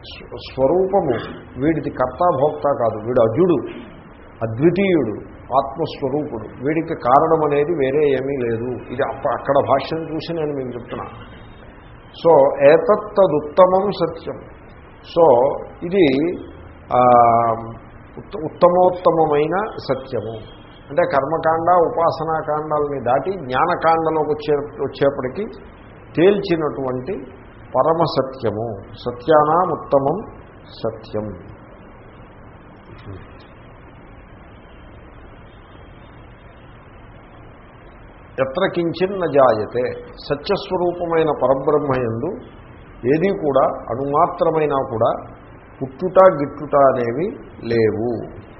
స్వ- స్వరూపము. వీడిది కర్తాభోక్త కాదు వీడు అజుడు అద్వితీయుడు ఆత్మస్వరూపుడు. వీడికి కారణం అనేది వేరే ఏమీ లేదు. ఇది అప్ప- అక్కడ భాష్యం చూసి నేను మీకు చెప్తున్నా. సో ఏతత్తదుత్తమం సత్యం. సో ఇది ఉత్తమోత్తమైన ఉత్త- ఉత్తమోత్తమమైన సత్యము. అంటే కర్మకాండ ఉపాసనాకాండాలని దాటి జ్ఞానకాండలోకి వచ్చే వచ్చేప్పటికీ తేల్చినటువంటి పరమ సత్యము సత్యానాం ఉత్తమం సత్యం. ఎత్ర కించిన్న జాయతే. సత్యస్వరూపమైన పరబ్రహ్మయందు ఏది కూడా అణుమాత్రమైనా కూడా పుట్టుట గిట్టుట అనేవి లేవు.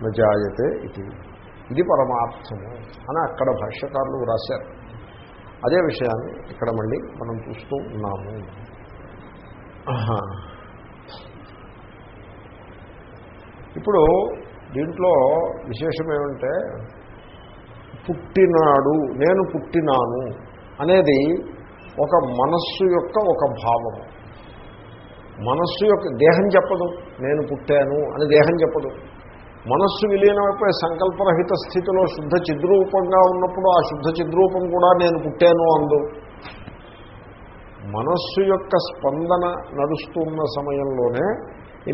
నజాయతే ఇది. ఇది పరమార్థము అని అక్కడ భాష్యకారులు వ్రాశారు అదే విషయాన్ని ఇక్కడ మళ్ళీ మనం చూస్తూ ఉన్నాము. ఇప్పుడు దీంట్లో విశేషం ఏమంటే పుట్టినాడు నేను పుట్టినాను అనేది ఒక మనస్సు యొక్క ఒక భావము మనస్సు యొక్క దేహం చెప్పదు నేను పుట్టాను అని దేహం చెప్పదు. మనస్సు విలీనమైపోయి సంకల్పరహిత స్థితిలో శుద్ధ చిద్రూపంగా ఉన్నప్పుడు ఆ శుద్ధ చిద్రూపం కూడా నేను పుట్టాను అందు. మనస్సు యొక్క స్పందన నడుస్తున్న సమయంలోనే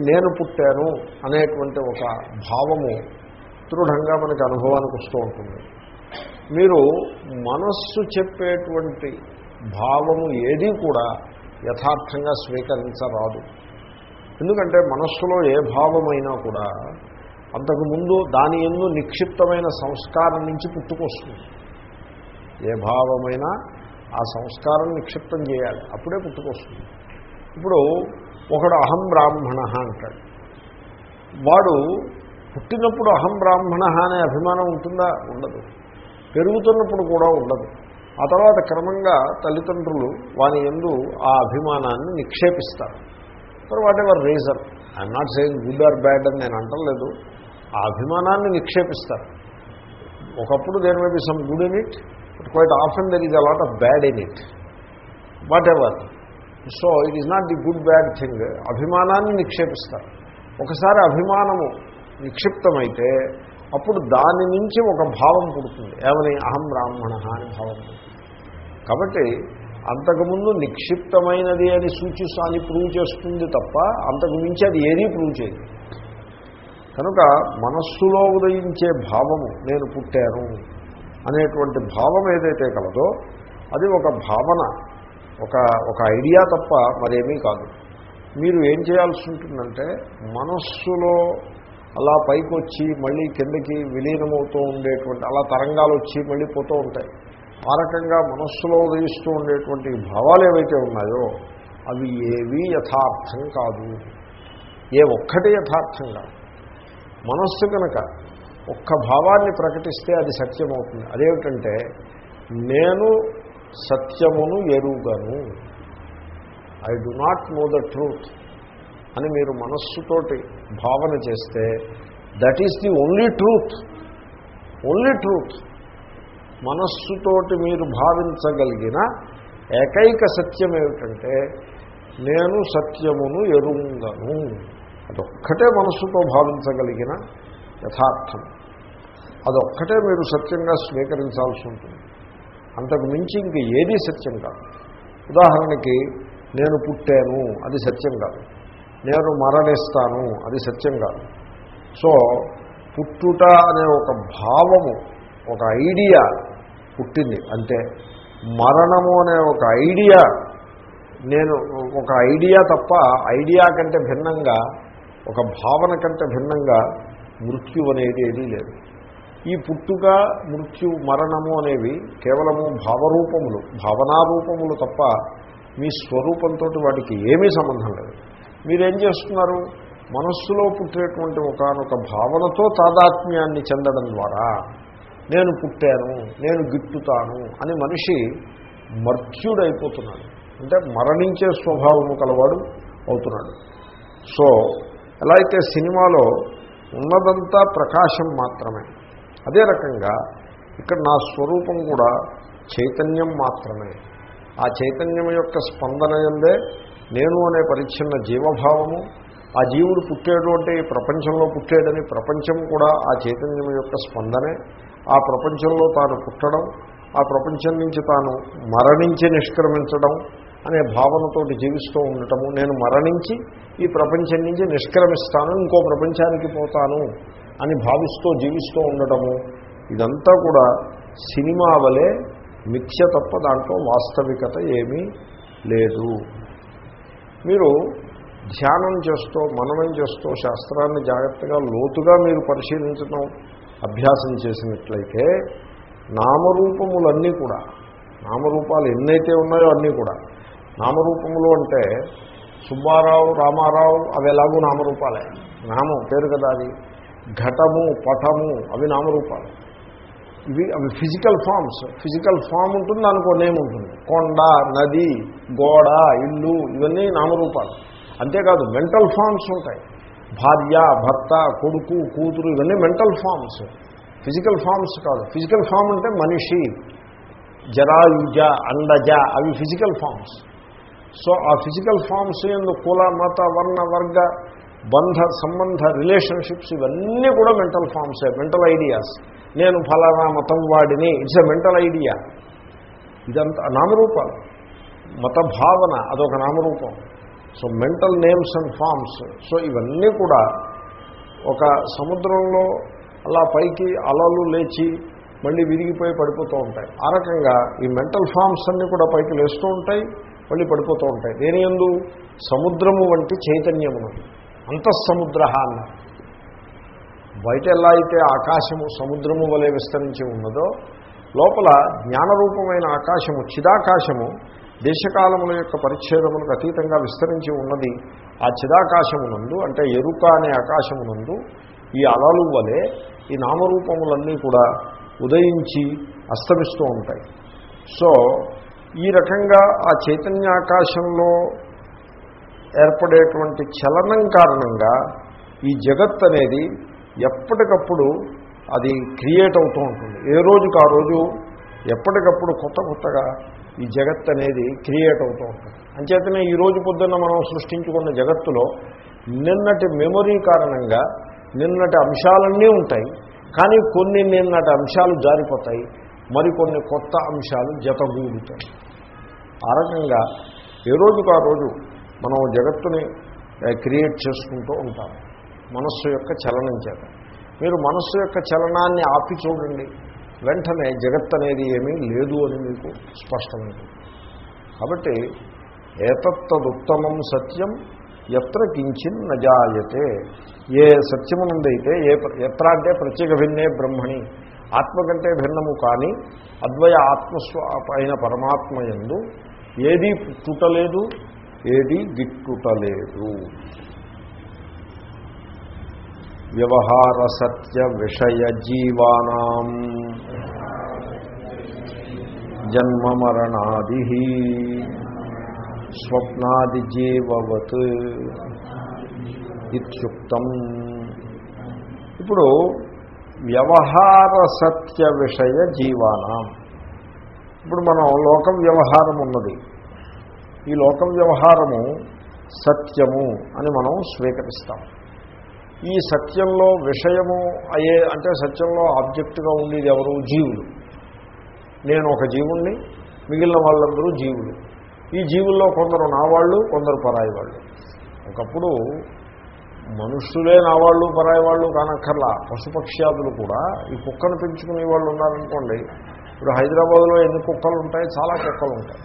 నేను పుట్టాను అనేటువంటి ఒక భావము దృఢంగా మనకి అనుభవానికి వస్తూ ఉంటుంది. మీరు మనస్సు చెప్పేటువంటి భావము ఏదీ కూడా యథార్థంగా స్వీకరించరాదు. ఎందుకంటే మనస్సులో ఏ భావమైనా కూడా అంతకుముందు దాని ఎందు నిక్షిప్తమైన సంస్కారం నుంచి పుట్టుకొస్తుంది. ఏ భావమైనా ఆ సంస్కారం నిక్షిప్తం చేయాలి. అప్పుడే పుట్టుకొస్తుంది. ఇప్పుడు ఒకడు అహం బ్రాహ్మణ అంటాడు. వాడు పుట్టినప్పుడు అహం బ్రాహ్మణ అనే అభిమానం ఉంటుందా? ఉండదు. పెరుగుతున్నప్పుడు కూడా ఉండదు. ఆ తర్వాత క్రమంగా తల్లిదండ్రులు వాని ఎందు ఆ అభిమానాన్ని నిక్షేపిస్తారు. For whatever reason? I'm not saying good or bad అని నేను అంటలేదు. ఆ అభిమానాన్ని నిక్షేపిస్తారు. ఒకప్పుడు there may be some good in it but quite often there is a lot of bad in it whatever so it is not the good bad thing అభిమానాన్ని నిక్షేపిస్తారు ఒకసారి అభిమానము నిక్షిప్తమైతే అప్పుడు దాని నుంచి ఒక భావం పుడుతుంది ఏమని అహం బ్రాహ్మణ అని భావం కాబట్టి అంతకుముందు నిక్షిప్తమైనది అని సూచిస్తూ అని ప్రూవ్ చేస్తుంది తప్ప అంతకు మించి అది ఏదీ ప్రూవ్ చేయదు కనుక మనస్సులో ఉదయించే భావము నేను పుట్టాను అనేటువంటి భావం ఏదైతే కలదో అది ఒక భావన ఒక ఒక ఐడియా తప్ప మరేమీ కాదు. మీరు ఏం చేయాల్సి ఉంటుందంటే మనస్సులో అలా పైకి వచ్చి మళ్ళీ కిందకి విలీనమవుతూ ఉండేటువంటి అలా తరంగాలు వచ్చి మళ్ళీ పోతూ ఉంటాయి. ఆ రకంగా మనస్సులో ఉదయిస్తూ ఉండేటువంటి భావాలు ఏవైతే ఉన్నాయో అవి ఏవీ యథార్థం కాదు. ఏ ఒక్కటి యథార్థం కాదు. మనస్సు కనుక ఒక్క భావాన్ని ప్రకటిస్తే అది సత్యమవుతుంది. అదేమిటంటే నేను సత్యమును ఎరుగను. I do not know the truth అని మీరు మనస్సుతోటి భావన చేస్తే that is the only truth only truth మనస్సుతోటి మీరు భావించగలిగిన ఏకైక సత్యం ఏమిటంటే నేను సత్యమును ఎరుంగను. అదొక్కటే మనస్సుతో భావించగలిగిన యథార్థం. అదొక్కటే మీరు సత్యంగా స్వీకరించాల్సి ఉంటుంది. అంతకు మించి ఇంక ఏదీ సత్యం కాదు. ఉదాహరణకి నేను పుట్టాను అది సత్యం కాదు. నేను మరణిస్తాను అది సత్యం కాదు. సో పుట్టుట అనే ఒక భావము ఒక ఐడియా పుట్టింది. అంటే మరణము అనే ఒక ఐడియా నేను ఒక ఐడియా తప్ప ఐడియా కంటే భిన్నంగా ఒక భావన కంటే భిన్నంగా మృత్యు అనేది ఏదీ లేదు. ఈ పుట్టుక మృత్యు మరణము అనేవి కేవలము భావరూపములు భావనారూపములు తప్ప మీ స్వరూపంతో వాటికి ఏమీ సంబంధం లేదు. మీరేం చేస్తున్నారు? మనస్సులో పుట్టేటువంటి ఒకనొక భావనతో తాదాత్మ్యాన్ని చెందడం ద్వారా నేను పుట్టాను నేను గిట్టుతాను అని మనిషి మర్త్యుడైపోతున్నాడు. అంటే మరణించే స్వభావము కలవాడు అవుతున్నాడు. సో ఎలా అయితే సినిమాలో ఉన్నదంతా ప్రకాశం మాత్రమే అదే రకంగా ఇక్కడ నా స్వరూపం కూడా చైతన్యం మాత్రమే. ఆ చైతన్యం యొక్క స్పందన ఎందే నేను అనే పరిచ్ఛిన్న జీవభావము ఆ జీవుడు పుట్టాడు అంటే ఈ ప్రపంచంలో పుట్టాడని ప్రపంచం కూడా ఆ చైతన్యం యొక్క స్పందనే. ఆ ప్రపంచంలో తాను పుట్టడం ఆ ప్రపంచం నుంచి తాను మరణించి నిష్క్రమించడం అనే భావనతోటి జీవిస్తూ ఉండటము నేను మరణించి ఈ ప్రపంచం నుంచి నిష్క్రమిస్తాను ఇంకో ప్రపంచానికి పోతాను అని భావిస్తూ జీవిస్తూ ఉండటము ఇదంతా కూడా సినిమా వలె మిథ్య తప్ప దాంట్లో వాస్తవికత ఏమీ లేదు. మీరు ధ్యానం చేస్తూ మననం చేస్తూ శాస్త్రాన్ని జాగ్రత్తగా లోతుగా మీరు పరిశీలించడం అభ్యాసం చేసినట్లయితే నామరూపములన్నీ కూడా నామరూపాలు ఎన్నైతే ఉన్నాయో అన్నీ కూడా నామరూపములు అంటే సుబ్బారావు రామారావు అవి ఎలాగూ నామరూపాలే. నామం పేరు కదా అది. ఘటము పటము అవి నామరూపాలు. ఇవి అవి ఫిజికల్ ఫామ్స్ ఫిజికల్ ఫామ్ ఉంటుంది దానికి నేమ్ ఉంటుంది. కొండ నది గోడ ఇల్లు ఇవన్నీ నామరూపాలు. అంతేకాదు మెంటల్ ఫామ్స్ ఉంటాయి. భార్య భర్త కొడుకు కూతురు ఇవన్నీ మెంటల్ ఫామ్స్ ఫిజికల్ ఫామ్స్ కాదు. ఫిజికల్ ఫామ్ అంటే మనిషి. జరాయుజ అండజ అవి ఫిజికల్ ఫామ్స్ సో ఆ ఫిజికల్ ఫామ్స్ ఎందు కుల మత వర్ణ వర్గ బంధ సంబంధ రిలేషన్షిప్స్ ఇవన్నీ కూడా మెంటల్ ఫామ్సే మెంటల్ ఐడియాస్. నేను ఫలానా మతం వాడిని. It's a mental idea. ఇదంతా నామరూపాలు. మత భావన అదొక నామరూపం. So mental names and forms so ఇవన్నీ కూడా ఒక సముద్రంలో అలా పైకి అలలు లేచి మళ్ళీ విరిగిపోయి పడిపోతూ ఉంటాయి. ఆ రకంగా ఈ మెంటల్ ఫామ్స్ అన్నీ కూడా పైకి లేస్తూ ఉంటాయి మళ్ళీ పడిపోతూ ఉంటాయి. దేని ఎందు సముద్రము వంటి చైతన్యమునది. అంతఃసముద్ర అన్నారు బయట ఎలా అయితే ఆకాశము సముద్రము వలె విస్తరించి ఉన్నదో లోపల జ్ఞానరూపమైన ఆకాశము చిదాకాశము దేశకాలముల యొక్క పరిచ్ఛేదములకు అతీతంగా విస్తరించి ఉన్నది. ఆ చిదాకాశమునందు అంటే ఎరుక అనే ఆకాశమునందు ఈ అలలు వలె ఈ నామరూపములన్నీ కూడా ఉదయించి అస్తమిస్తూ ఉంటాయి. సో ఈ రకంగా ఆ చైతన్యాకాశంలో ఏర్పడేటువంటి చలనం కారణంగా ఈ జగత్ అనేది ఎప్పటికప్పుడు అది క్రియేట్ అవుతూ ఉంటుంది. ఏ రోజుకు ఆ రోజు ఎప్పటికప్పుడు కొత్త కొత్తగా ఈ జగత్ అనేది క్రియేట్ అవుతూ ఉంటుంది. అంచేతనే ఈ రోజు పొద్దున్న మనం సృష్టించుకున్న జగత్తులో నిన్నటి మెమొరీ కారణంగా నిన్నటి అంశాలన్నీ ఉంటాయి. కానీ కొన్ని నిన్నటి అంశాలు జారిపోతాయి. మరికొన్ని కొత్త అంశాలు జతగూడుతాయి ఆ రకంగా ఏ రోజుకు ఆ రోజు మనం జగత్తుని క్రియేట్ చేసుకుంటూ ఉంటాం. మనస్సు యొక్క చలనం చేత. మీరు మనస్సు యొక్క చలనాన్ని ఆపి చూడండి. వెంటనే జగత్ అనేది ఏమీ లేదు అని మీకు స్పష్టమైంది. కాబట్టి ఏతత్తదుత్తమం సత్యం ఎత్ర కించిన్ నజాయతే ఏ సత్యమునందైతే ఏ ఎత్ర అంటే ప్రత్యేక భిన్నే బ్రహ్మణి. ఆత్మ కంటే భిన్నము కానీ అద్వయ ఆత్మస్వ అయిన పరమాత్మ ఎందు ఏదీ పుట్టుటలేదు ఏది గిట్టుటలేదు వ్యవహార సత్య విషయ జీవానాం. జన్మమరణాది స్వప్నాది జీవవత్ ఇత్యుక్తం. ఇప్పుడు వ్యవహార సత్య విషయ జీవానాం. ఇప్పుడు మనం లోక వ్యవహారం ఉన్నది. ఈ లోక వ్యవహారము సత్యము అని మనం స్వీకరిస్తాం. ఈ సత్యంలో విషయము అయ్యే అంటే సత్యంలో ఆబ్జెక్టుగా ఉండేది ఎవరు? జీవులు. నేను ఒక జీవుణ్ణి మిగిలిన వాళ్ళందరూ జీవులు. ఈ జీవుల్లో కొందరు నా వాళ్ళు కొందరు పరాయి వాళ్ళు ఒకప్పుడు మనుషులే నా వాళ్ళు పరాయి వాళ్ళు కానక్కర్లా. పశుపక్ష్యాదులు కూడా ఈ కుక్కను పెంచుకునే వాళ్ళు ఉన్నారనుకోండి. ఇప్పుడు హైదరాబాద్లో ఎన్ని కుక్కలు ఉంటాయి చాలా కుక్కలు ఉంటాయి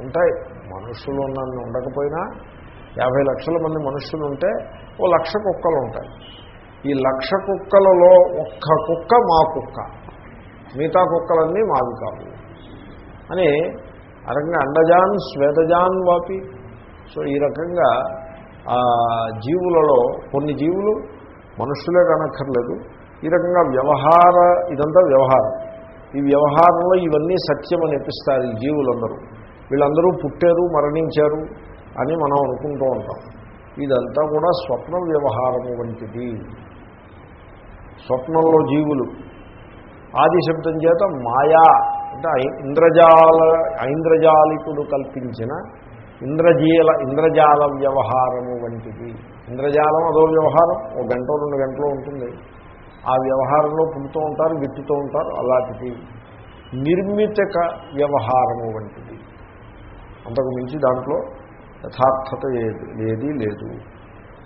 ఉంటాయి. మనుషులు నన్ను ఉండకపోయినా యాభై లక్షల మంది మనుషులు ఉంటే ఓ లక్ష కుక్కలు ఉంటాయి. ఈ లక్ష కుక్కలలో ఒక్క కుక్క మా కుక్క. మిగతా కుక్కలన్నీ మావి కావు. అని ఆ రకంగా అండజాన్ శ్వేతజాన్ వాపి. సో ఈ రకంగా జీవులలో కొన్ని జీవులు మనుషులే కనక్కర్లేదు. ఈ రకంగా వ్యవహార ఇదంతా వ్యవహారం. ఈ వ్యవహారంలో ఇవన్నీ సత్యం అనిపిస్తారు ఈ జీవులందరూ. వీళ్ళందరూ పుట్టారు మరణించారు అని మనం అనుకుంటూ ఉంటాం. ఇదంతా కూడా స్వప్న వ్యవహారము వంటిది. స్వప్నంలో జీవులు. ఆదిశబ్దం చేత మాయా అంటే ఇంద్రజాల ఐంద్రజాలికుడు కల్పించిన ఇంద్రజీల ఇంద్రజాల వ్యవహారము వంటిది. ఇంద్రజాలం అదో వ్యవహారం ఒక గంట రెండు గంటలో ఉంటుంది. ఆ వ్యవహారంలో పుడుతూ ఉంటారు విత్తుతూ ఉంటారు అలాంటిది నిర్మితక వ్యవహారము వంటిది. అంతకు మించి దాంట్లో యథార్థత ఏది ఏదీ లేదు.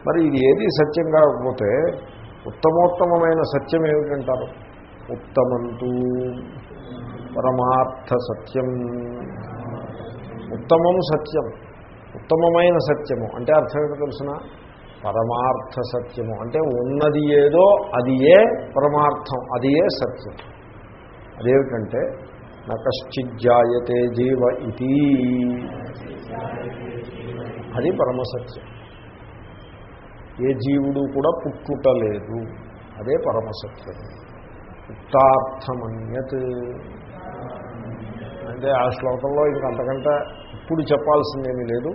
మరి ఇది ఏది సత్యం కాకపోతే ఉత్తమోత్తమైన సత్యం ఏమిటంటారు? ఉత్తమంతూ పరమార్థ సత్యం. ఉత్తమం సత్యం. ఉత్తమమైన సత్యము. అంటే అర్థం ఏంటో తెలిసిన? పరమార్థ సత్యము. అంటే ఉన్నది ఏదో అది ఏ పరమార్థం అది ఏ సత్యం. అదేమిటంటే నశ్చిజ్జాయతే జీవ ఇది అది పరమసత్యం. ఏ జీవుడు కూడా పుట్టుటలేదు. అదే పరమసత్యం. ఉక్తార్థమన్యత్. అంటే ఆ శ్లోకంలో ఇంకంతకంటే ఇప్పుడు చెప్పాల్సిందేమీ లేదు.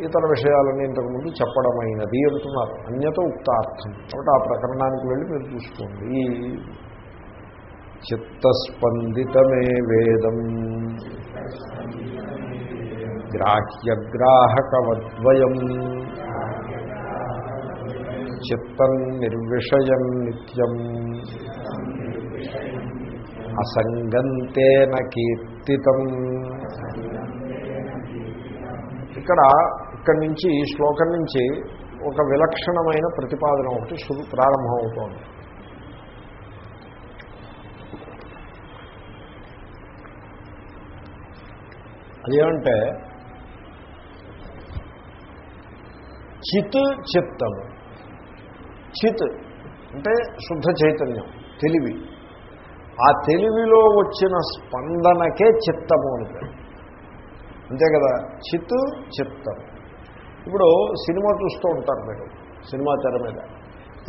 ఇతర విషయాలన్నీ ఇంతకుముందు చెప్పడమైనది అంటున్నారు. అన్యత ఉక్తార్థం. కాబట్టి ఆ ప్రకరణానికి వెళ్ళి మీరు చూసుకోండి. చిత్తస్పందితమే వేదం గ్రాహ్యగ్రాహకవద్వయం చిత్తం నిర్విషయం నిత్యం. అసంగంతేన కీర్తితం. ఇక్కడ ఇక్కడి నుంచి ఈ శ్లోకం నుంచి ఒక విలక్షణమైన ప్రతిపాదన ఒకటి ప్రారంభమవుతోంది. అదేమంటే చిత్ చిత్తము చిత్ అంటే శుద్ధ చైతన్యం తెలివి. ఆ తెలివిలో వచ్చిన స్పందనకే చిత్తము అంటారు అంతే కదా? చిత్ చిత్తం ఇప్పుడు సినిమా చూస్తూ ఉంటారు మీరు సినిమా తెర మీద.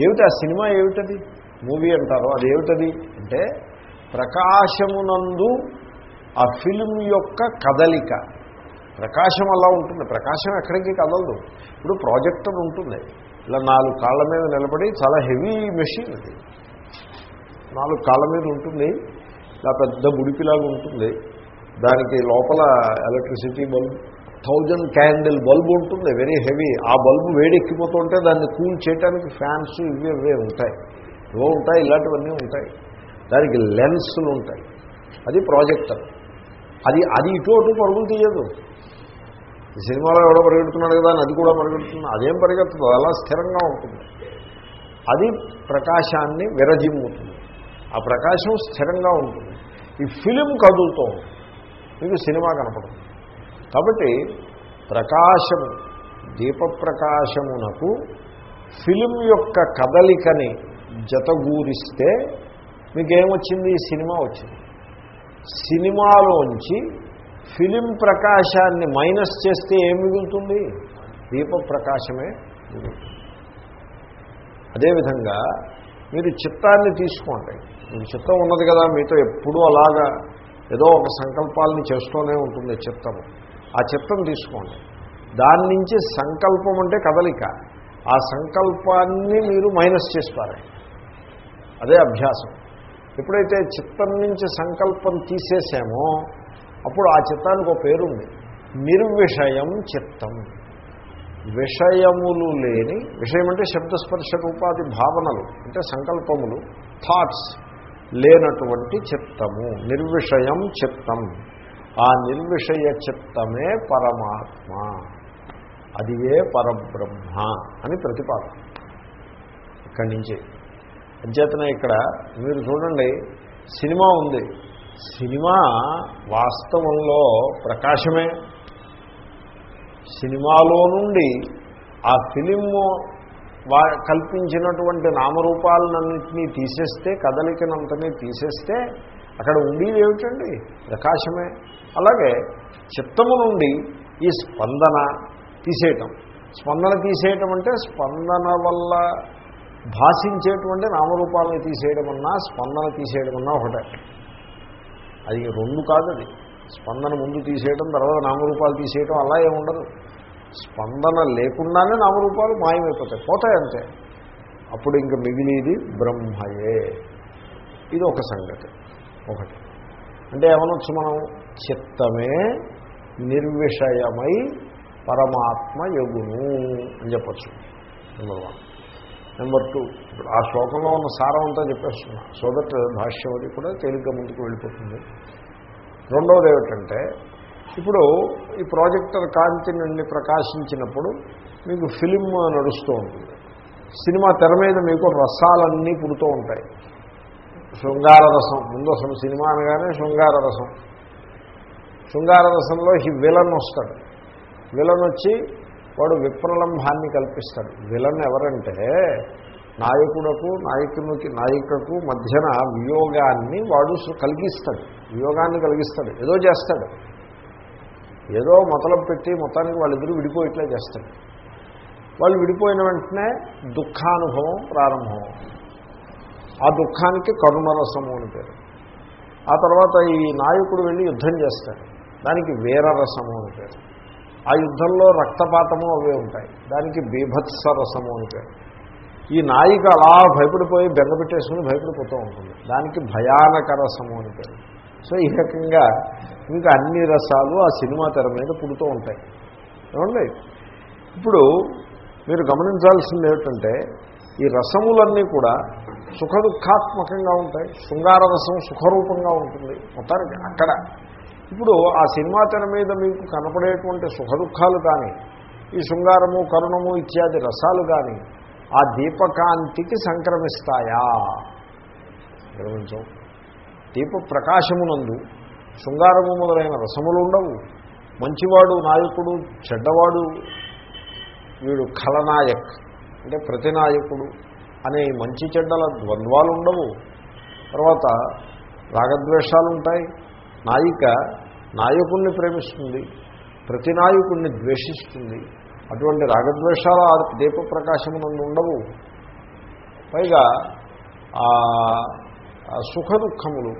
ఏమిటి ఆ సినిమా ఏమిటది? మూవీ అంటారు. అది ఏమిటది అంటే ప్రకాశమునందు ఆ ఫిల్మ్ యొక్క కదలిక. ప్రకాశం అలా ఉంటుంది. ప్రకాశం ఎక్కడికి కదలదు. ఇప్పుడు ప్రాజెక్టర్ ఉంటుంది. ఇలా నాలుగు కాళ్ళ మీద నిలబడి చాలా హెవీ మెషిన్ అది. నాలుగు కాళ్ళ మీద ఉంటుంది. ఇలా పెద్ద ముడిపిలాగా ఉంటుంది. దానికి లోపల electricity bulb thousand candle bulb ఉంటుంది. Very heavy. ఆ బల్బు వేడెక్కిపోతుంటే దాన్ని కూల్ చేయడానికి ఫ్యాన్స్ ఇవి ఇవే ఉంటాయి. ఇవో ఉంటాయి. ఇలాంటివన్నీ ఉంటాయి. దానికి లెన్స్లు ఉంటాయి. అది ప్రాజెక్టర్. అది అది ఇటు అటు పరుగులు తీయదు. సినిమాలో ఎవడో పరిగెడుతున్నాడు కదా అని అది కూడా పరిగెడుతుంది అదేం పరిగెత్తదు అలా స్థిరంగా ఉంటుంది. అది ప్రకాశాన్ని విరజిమ్ముతుంది. ఆ ప్రకాశం స్థిరంగా ఉంటుంది. ఈ ఫిలిం కదులుతూ ఉంటుంది. మీకు సినిమా కనపడుతుంది కాబట్టి ప్రకాశము దీపప్రకాశమునకు ఫిలిం యొక్క కదలికని జతగూరిస్తే మీకేమొచ్చింది? సినిమా వచ్చింది. సినిమాలోంచి ఫిలిం ప్రకాశాన్ని మైనస్ చేస్తే ఏం మిగులుతుంది? దీపప్రకాశమే మిగులుతుంది. అదేవిధంగా మీరు చిత్తాన్ని తీసుకోండి. మీకు చిత్తం ఉన్నది కదా మీతో ఎప్పుడూ అలాగా ఏదో ఒక సంకల్పాలని చేస్తూనే ఉంటుంది చిత్తము ఆ చిత్తం తీసుకోండి. దాని నుంచి సంకల్పం అంటే కదలిక. ఆ సంకల్పాన్ని మీరు మైనస్ చేస్తారు. అదే అభ్యాసం. ఎప్పుడైతే చిత్తం నుంచి సంకల్పం తీసేసామో అప్పుడు ఆ చిత్తానికి ఒక పేరుంది. నిర్విషయం చిత్తం. విషయములు లేని విషయం అంటే శబ్దస్పర్శ రూపాది భావనలు అంటే సంకల్పములు థాట్స్ లేనటువంటి చిత్తము. నిర్విషయం చిత్తం. ఆ నిర్విషయ చిత్తమే పరమాత్మ. అది ఏ పరబ్రహ్మ అని ప్రతిపాదన. ఇక్కడి నుంచి. అంచేతనే ఇక్కడ మీరు చూడండి సినిమా ఉంది. సినిమా వాస్తవంలో ప్రకాశమే. సినిమాలో నుండి ఆ ఫిలిము వా కల్పించినటువంటి నామరూపాలన్నింటినీ తీసేస్తే కదలికనంతని తీసేస్తే అక్కడ ఉండేది ఏమిటండి? ప్రకాశమే. అలాగే చిత్తము నుండి ఈ స్పందన తీసేయటం. స్పందన తీసేయటం అంటే స్పందన వల్ల భాషించేటువంటి నామరూపాలను తీసేయడం అన్నా స్పందన తీసేయడం అన్నా ఒకటే. అది రెండు కాదు అది. స్పందన ముందు తీసేయడం తర్వాత నామరూపాలు తీసేయడం అలా ఏముండదు స్పందన లేకుండానే నామరూపాలు మాయమైపోతాయి. పోతాయి అంతే. అప్పుడు ఇంక మిగిలిది బ్రహ్మయే. ఇది ఒక సంగతి. ఒకటి. అంటే ఏమనొచ్చు మనం? చిత్తమే నిర్విషయమై పరమాత్మ యగును అని చెప్పచ్చు. Number one number two. ఇప్పుడు ఆ శ్లోకంలో ఉన్న సారం అంతా చెప్పేస్తున్నా. సో దట్ భాష్యం అది కూడా తేలిగ్గా ముందుకు వెళ్ళిపోతుంది. రెండవది ఏమిటంటే ఇప్పుడు ఈ ప్రాజెక్టర్ కాంతి నుండి ప్రకాశించినప్పుడు మీకు ఫిలిం నడుస్తూ ఉంటుంది. సినిమా తెర మీద మీకు రసాలన్నీ పుడుతూ ఉంటాయి. శృంగార రసం. ముందు అసలు సినిమా అనగానే శృంగార రసం. శృంగార రసంలో ఈ విలన్ వస్తాడు. విలన్ వచ్చి వాడు విప్రలంభాన్ని కల్పిస్తాడు. విలన్ ఎవరంటే నాయకుడకు నాయకునికి నాయికకు మధ్యన వియోగాన్ని వాడు కలిగిస్తాడు. వియోగాన్ని కలిగిస్తాడు. ఏదో చేస్తాడు. ఏదో మొదలు పెట్టి మొత్తానికి వాళ్ళిద్దరూ విడిపోయేట్లే చేస్తాడు. వాళ్ళు విడిపోయిన వెంటనే దుఃఖానుభవం ప్రారంభం. ఆ దుఃఖానికి కరుణరసము అని పేరు. ఆ తర్వాత ఈ నాయకుడు వెళ్ళి యుద్ధం చేస్తాడు. దానికి వీరరసము అని పేరు. ఆ యుద్ధంలో రక్తపాతము అవే ఉంటాయి. దానికి బీభత్స రసము అని పేరు. ఈ నాయిక అలా భయపడిపోయి బెంగపెట్టేసుకుని భయపడిపోతూ ఉంటుంది. దానికి భయానక రసము అని పేరు. సో ఈ రకంగా మీకు అన్ని రసాలు ఆ సినిమా తెర మీద పుడుతూ ఉంటాయి. ఏమండి? ఇప్పుడు మీరు గమనించాల్సింది ఏమిటంటే ఈ రసములన్నీ కూడా సుఖ దుఃఖాత్మకంగా ఉంటాయి. శృంగార రసం సుఖరూపంగా ఉంటుంది. మొత్తానికి అక్కడ ఇప్పుడు ఆ సినిమా తెర మీద మీకు కనపడేటువంటి సుఖ దుఃఖాలు కానీ ఈ శృంగారము కరుణము ఇత్యాది రసాలు కానీ ఆ దీపకాంతికి సంక్రమిస్తాయా? గ్రహించం దీప ప్రకాశమునందు శృంగారము మొదలైన రసములు ఉండవు. మంచివాడు నాయకుడు చెడ్డవాడు వీడు ఖలనాయక్ అంటే ప్రతినాయకుడు అనే మంచి చెడ్డల ద్వంద్వాలు ఉండవు. తర్వాత రాగద్వేషాలు ఉంటాయి నాయిక నాయకుణ్ణి ప్రేమిస్తుంది ప్రతి నాయకుణ్ణి ద్వేషిస్తుంది. అటువంటి రాగద్వేషాలు ఆ దీపప్రకాశమునందు ఉండవు. పైగా సుఖ దుఃఖములు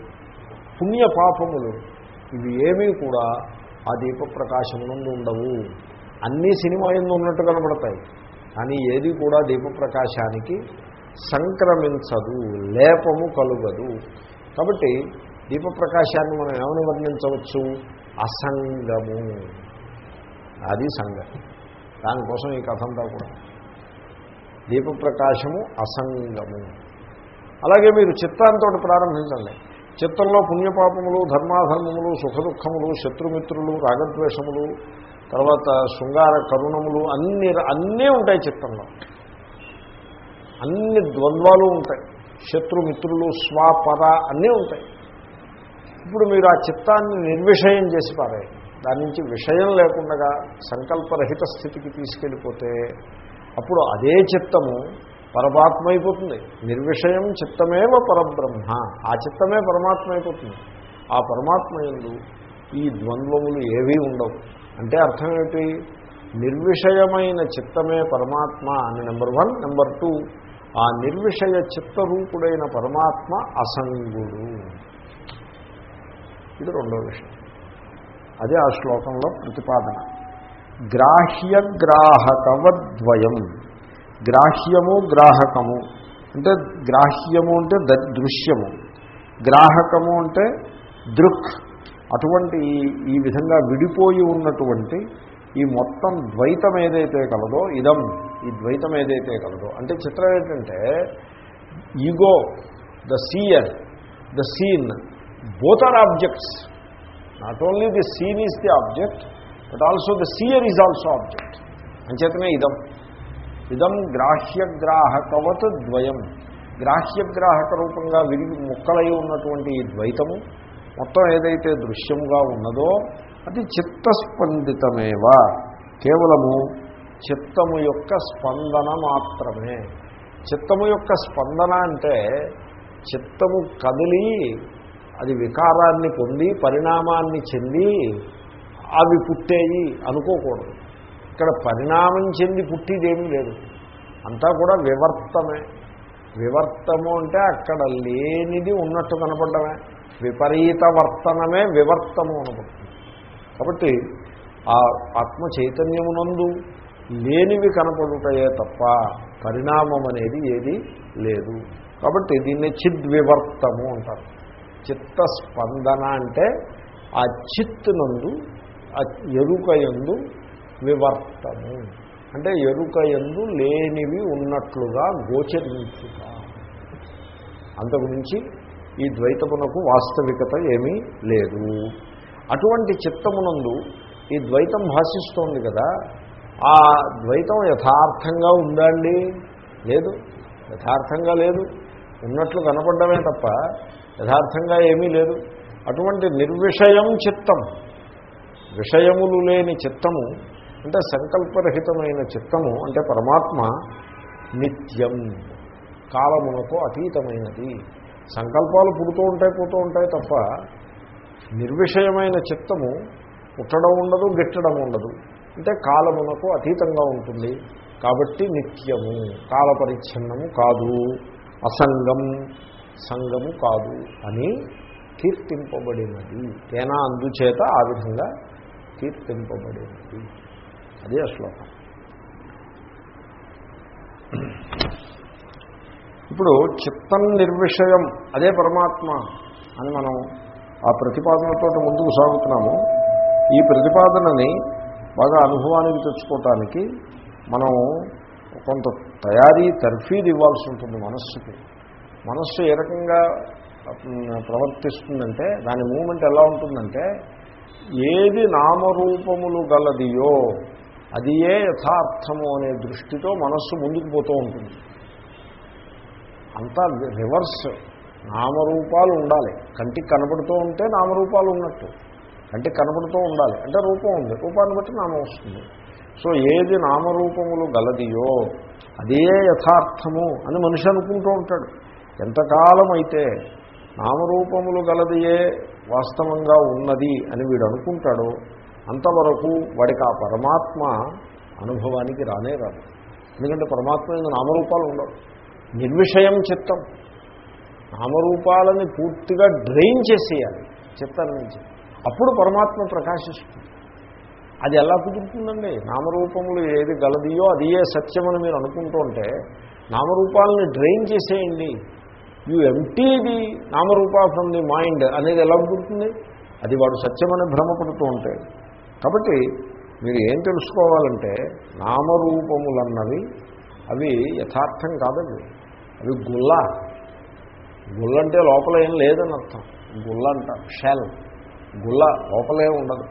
పుణ్య పాపములు ఇవి ఏమీ కూడా ఆ దీపప్రకాశమునందు ఉండవు. అన్నీ సినిమా ఎందు ఉన్నట్టు కనబడతాయి. కానీ ఏది కూడా దీపప్రకాశానికి సంక్రమించదు లేపము కలుగదు. కాబట్టి దీపప్రకాశాన్ని మనం ఏమని వర్ణించవచ్చు? అసంగము. అది సంగం దానికోసం ఈ కథ అంతా కూడా. దీపప్రకాశము అసంగము. అలాగే మీరు చిత్రాంతో ప్రారంభించండి. చిత్తంలో పుణ్యపాపములు ధర్మాధర్మములు సుఖదుఖములు శత్రుమిత్రులు రాగద్వేషములు తర్వాత శృంగార కరుణములు అన్ని అన్నీ ఉంటాయి చిత్తంలో అన్ని ద్వంద్వాలు ఉంటాయి. శత్రుమిత్రులు స్వాపర అన్నీ ఉంటాయి. ఇప్పుడు మీరు ఆ చిత్తాన్ని నిర్విషయం చేసి పారాయి. దాని నుంచి విషయం లేకుండా సంకల్పరహిత స్థితికి తీసుకెళ్ళిపోతే అప్పుడు అదే చిత్తము పరమాత్మ అయిపోతుంది నిర్విషయం చిత్తమేవ పరబ్రహ్మ. ఆ చిత్తమే పరమాత్మ అయిపోతుంది ఆ పరమాత్మ ఎందు ఈ ద్వంద్వములు ఏవీ ఉండవు. అంటే అర్థం ఏమిటి? నిర్విషయమైన చిత్తమే పరమాత్మ అని నెంబర్ వన్. నెంబర్ టూ ఆ నిర్విషయ చిత్తరూపుడైన పరమాత్మ అసంగుడు. ఇది రెండో విషయం. అదే ఆ శ్లోకంలో ప్రతిపాదన. గ్రాహ్య గ్రాహకవద్వయం. గ్రాహ్యము గ్రాహకము. అంటే గ్రాహ్యము అంటే దృశ్యము. గ్రాహకము అంటే దృక్. అటువంటి ఈ విధంగా విడిపోయి ఉన్నటువంటి ఈ మొత్తం ద్వైతం ఏదైతే కలదో ఇదం ఈ ద్వైతం ఏదైతే కలదో అంటే చిత్రం ఏంటంటే ego the seer the seen both are objects not only the seen is the object but also the seer is also object అంచేతనే ఇదం ఇదం గ్రాహ్యగ్రాహకవత్ ద్వయం గ్రాహ్యగ్రాహక రూపంగా విరిగి ముక్కలై ఉన్నటువంటి ఈ ద్వైతము మొత్తం ఏదైతే దృశ్యముగా ఉన్నదో అది చిత్తస్పందితమేవా కేవలము చిత్తము యొక్క స్పందన మాత్రమే చిత్తము యొక్క స్పందన అంటే చిత్తము కదిలి అది వికారాన్ని పొంది పరిణామాన్ని చెంది అవి పుట్టేయి అనుకోకూడదు. ఇక్కడ పరిణామం చెంది పుట్టిదేమీ లేదు. అంతా కూడా వివర్తమే. వివర్తము అంటే అక్కడ లేనిది ఉన్నట్టు కనపడమే. విపరీత వర్తనమే వివర్తము అనుకుంటుంది కాబట్టి ఆ ఆత్మ చైతన్యమునందు లేనివి కనపడుతాయే తప్ప పరిణామం అనేది ఏది లేదు. కాబట్టి దీన్ని చిద్వివర్తము అంటారు. చిత్త స్పందన అంటే ఆ చిత్తునందు ఆ ఎరుకయందు వివర్తము. అంటే ఎరుకయందు లేనివి ఉన్నట్లుగా గోచరించుట. అంతకుమించి ఈ ద్వైతమునకు వాస్తవికత ఏమీ లేదు. అటువంటి చిత్తమునందు ఈ ద్వైతం భాషిస్తోంది కదా. ఆ ద్వైతం యథార్థంగా ఉందండి లేదు. యథార్థంగా లేదు. ఉన్నట్లు కనపడమే తప్ప యథార్థంగా ఏమీ లేదు. అటువంటి నిర్విషయం చిత్తం. విషయములు లేని చిత్తము అంటే సంకల్పరహితమైన చిత్తము అంటే పరమాత్మ నిత్యం కాలమునకు అతీతమైనది. సంకల్పాలు పుడుతూ ఉంటాయి పోతూ ఉంటాయి తప్ప నిర్విషయమైన చిత్తము పుట్టడం ఉండదు గిట్టడం ఉండదు. అంటే కాలమునకు అతీతంగా ఉంటుంది. కాబట్టి నిత్యము కాలపరిచ్ఛిన్నము కాదు. అసంగం సంగము కాదు అని కీర్తింపబడినది. తేనా అందుచేత ఆ విధంగా కీర్తింపబడినది. అదే శ్లోకం. ఇప్పుడు చిత్తం నిర్విషయం అదే పరమాత్మ అని మనం ఆ ప్రతిపాదనతో ముందుకు సాగుతున్నాము. ఈ ప్రతిపాదనని బాగా అనుభవానికి తెచ్చుకోవటానికి మనం కొంత తయారీ తర్ఫీదు ఇవ్వాల్సి ఉంటుంది మనస్సుకి. మనస్సు ఏ రకంగా ప్రవర్తిస్తుందంటే దాని మూమెంట్ ఎలా ఉంటుందంటే ఏది నామరూపములు గలదియో అది ఏ యథార్థము అనే దృష్టితో మనస్సు ముందుకు పోతూ ఉంటుంది. అంతా రివర్స్ నామరూపాలు ఉండాలి. కంటికి కనపడుతూ ఉంటే నామరూపాలు ఉన్నట్టు. కంటికి కనపడుతూ ఉండాలి. అంటే రూపం ఉంది. రూపాన్ని బట్టి నామం వస్తుంది. సో ఏది నామరూపములు గలదియో అదే యథార్థము అని మనిషి అనుకుంటూ ఉంటాడు. ఎంతకాలమైతే నామరూపములు గలదియే వాస్తవంగా ఉన్నది అని వీడు అనుకుంటాడో అంతవరకు వాడికి ఆ పరమాత్మ అనుభవానికి రానే రాదు. ఎందుకంటే పరమాత్మ మీద నామరూపాలు ఉండవు. నిర్విషయం చిత్తం. నామరూపాలని పూర్తిగా డ్రైన్ చేసేయాలి. చిత్తం నుంచి అప్పుడు పరమాత్మ ప్రకాశిస్తుంది. అది ఎలా కుదురుతుందండి? నామరూపములు ఏది గలదియో అది ఏ సత్యమని మీరు అనుకుంటూ ఉంటే నామరూపాలని డ్రైన్ చేసేయండి. యూ ఎంటీ ది నామరూపా ఫ్రమ్ ది మైండ్ అనేది ఎలా కుదురుతుంది అది వాడు సత్యమని భ్రమపడుతూ ఉంటాయి కాబట్టి మీరు ఏం తెలుసుకోవాలంటే నామరూపములన్నవి అవి యథార్థం కాదండి. అవి గుల్ల. అంటే లోపల ఏం లేదని అర్థం. గుల్ల అంట షెల్ గుల్ల లోపలే ఉండదు.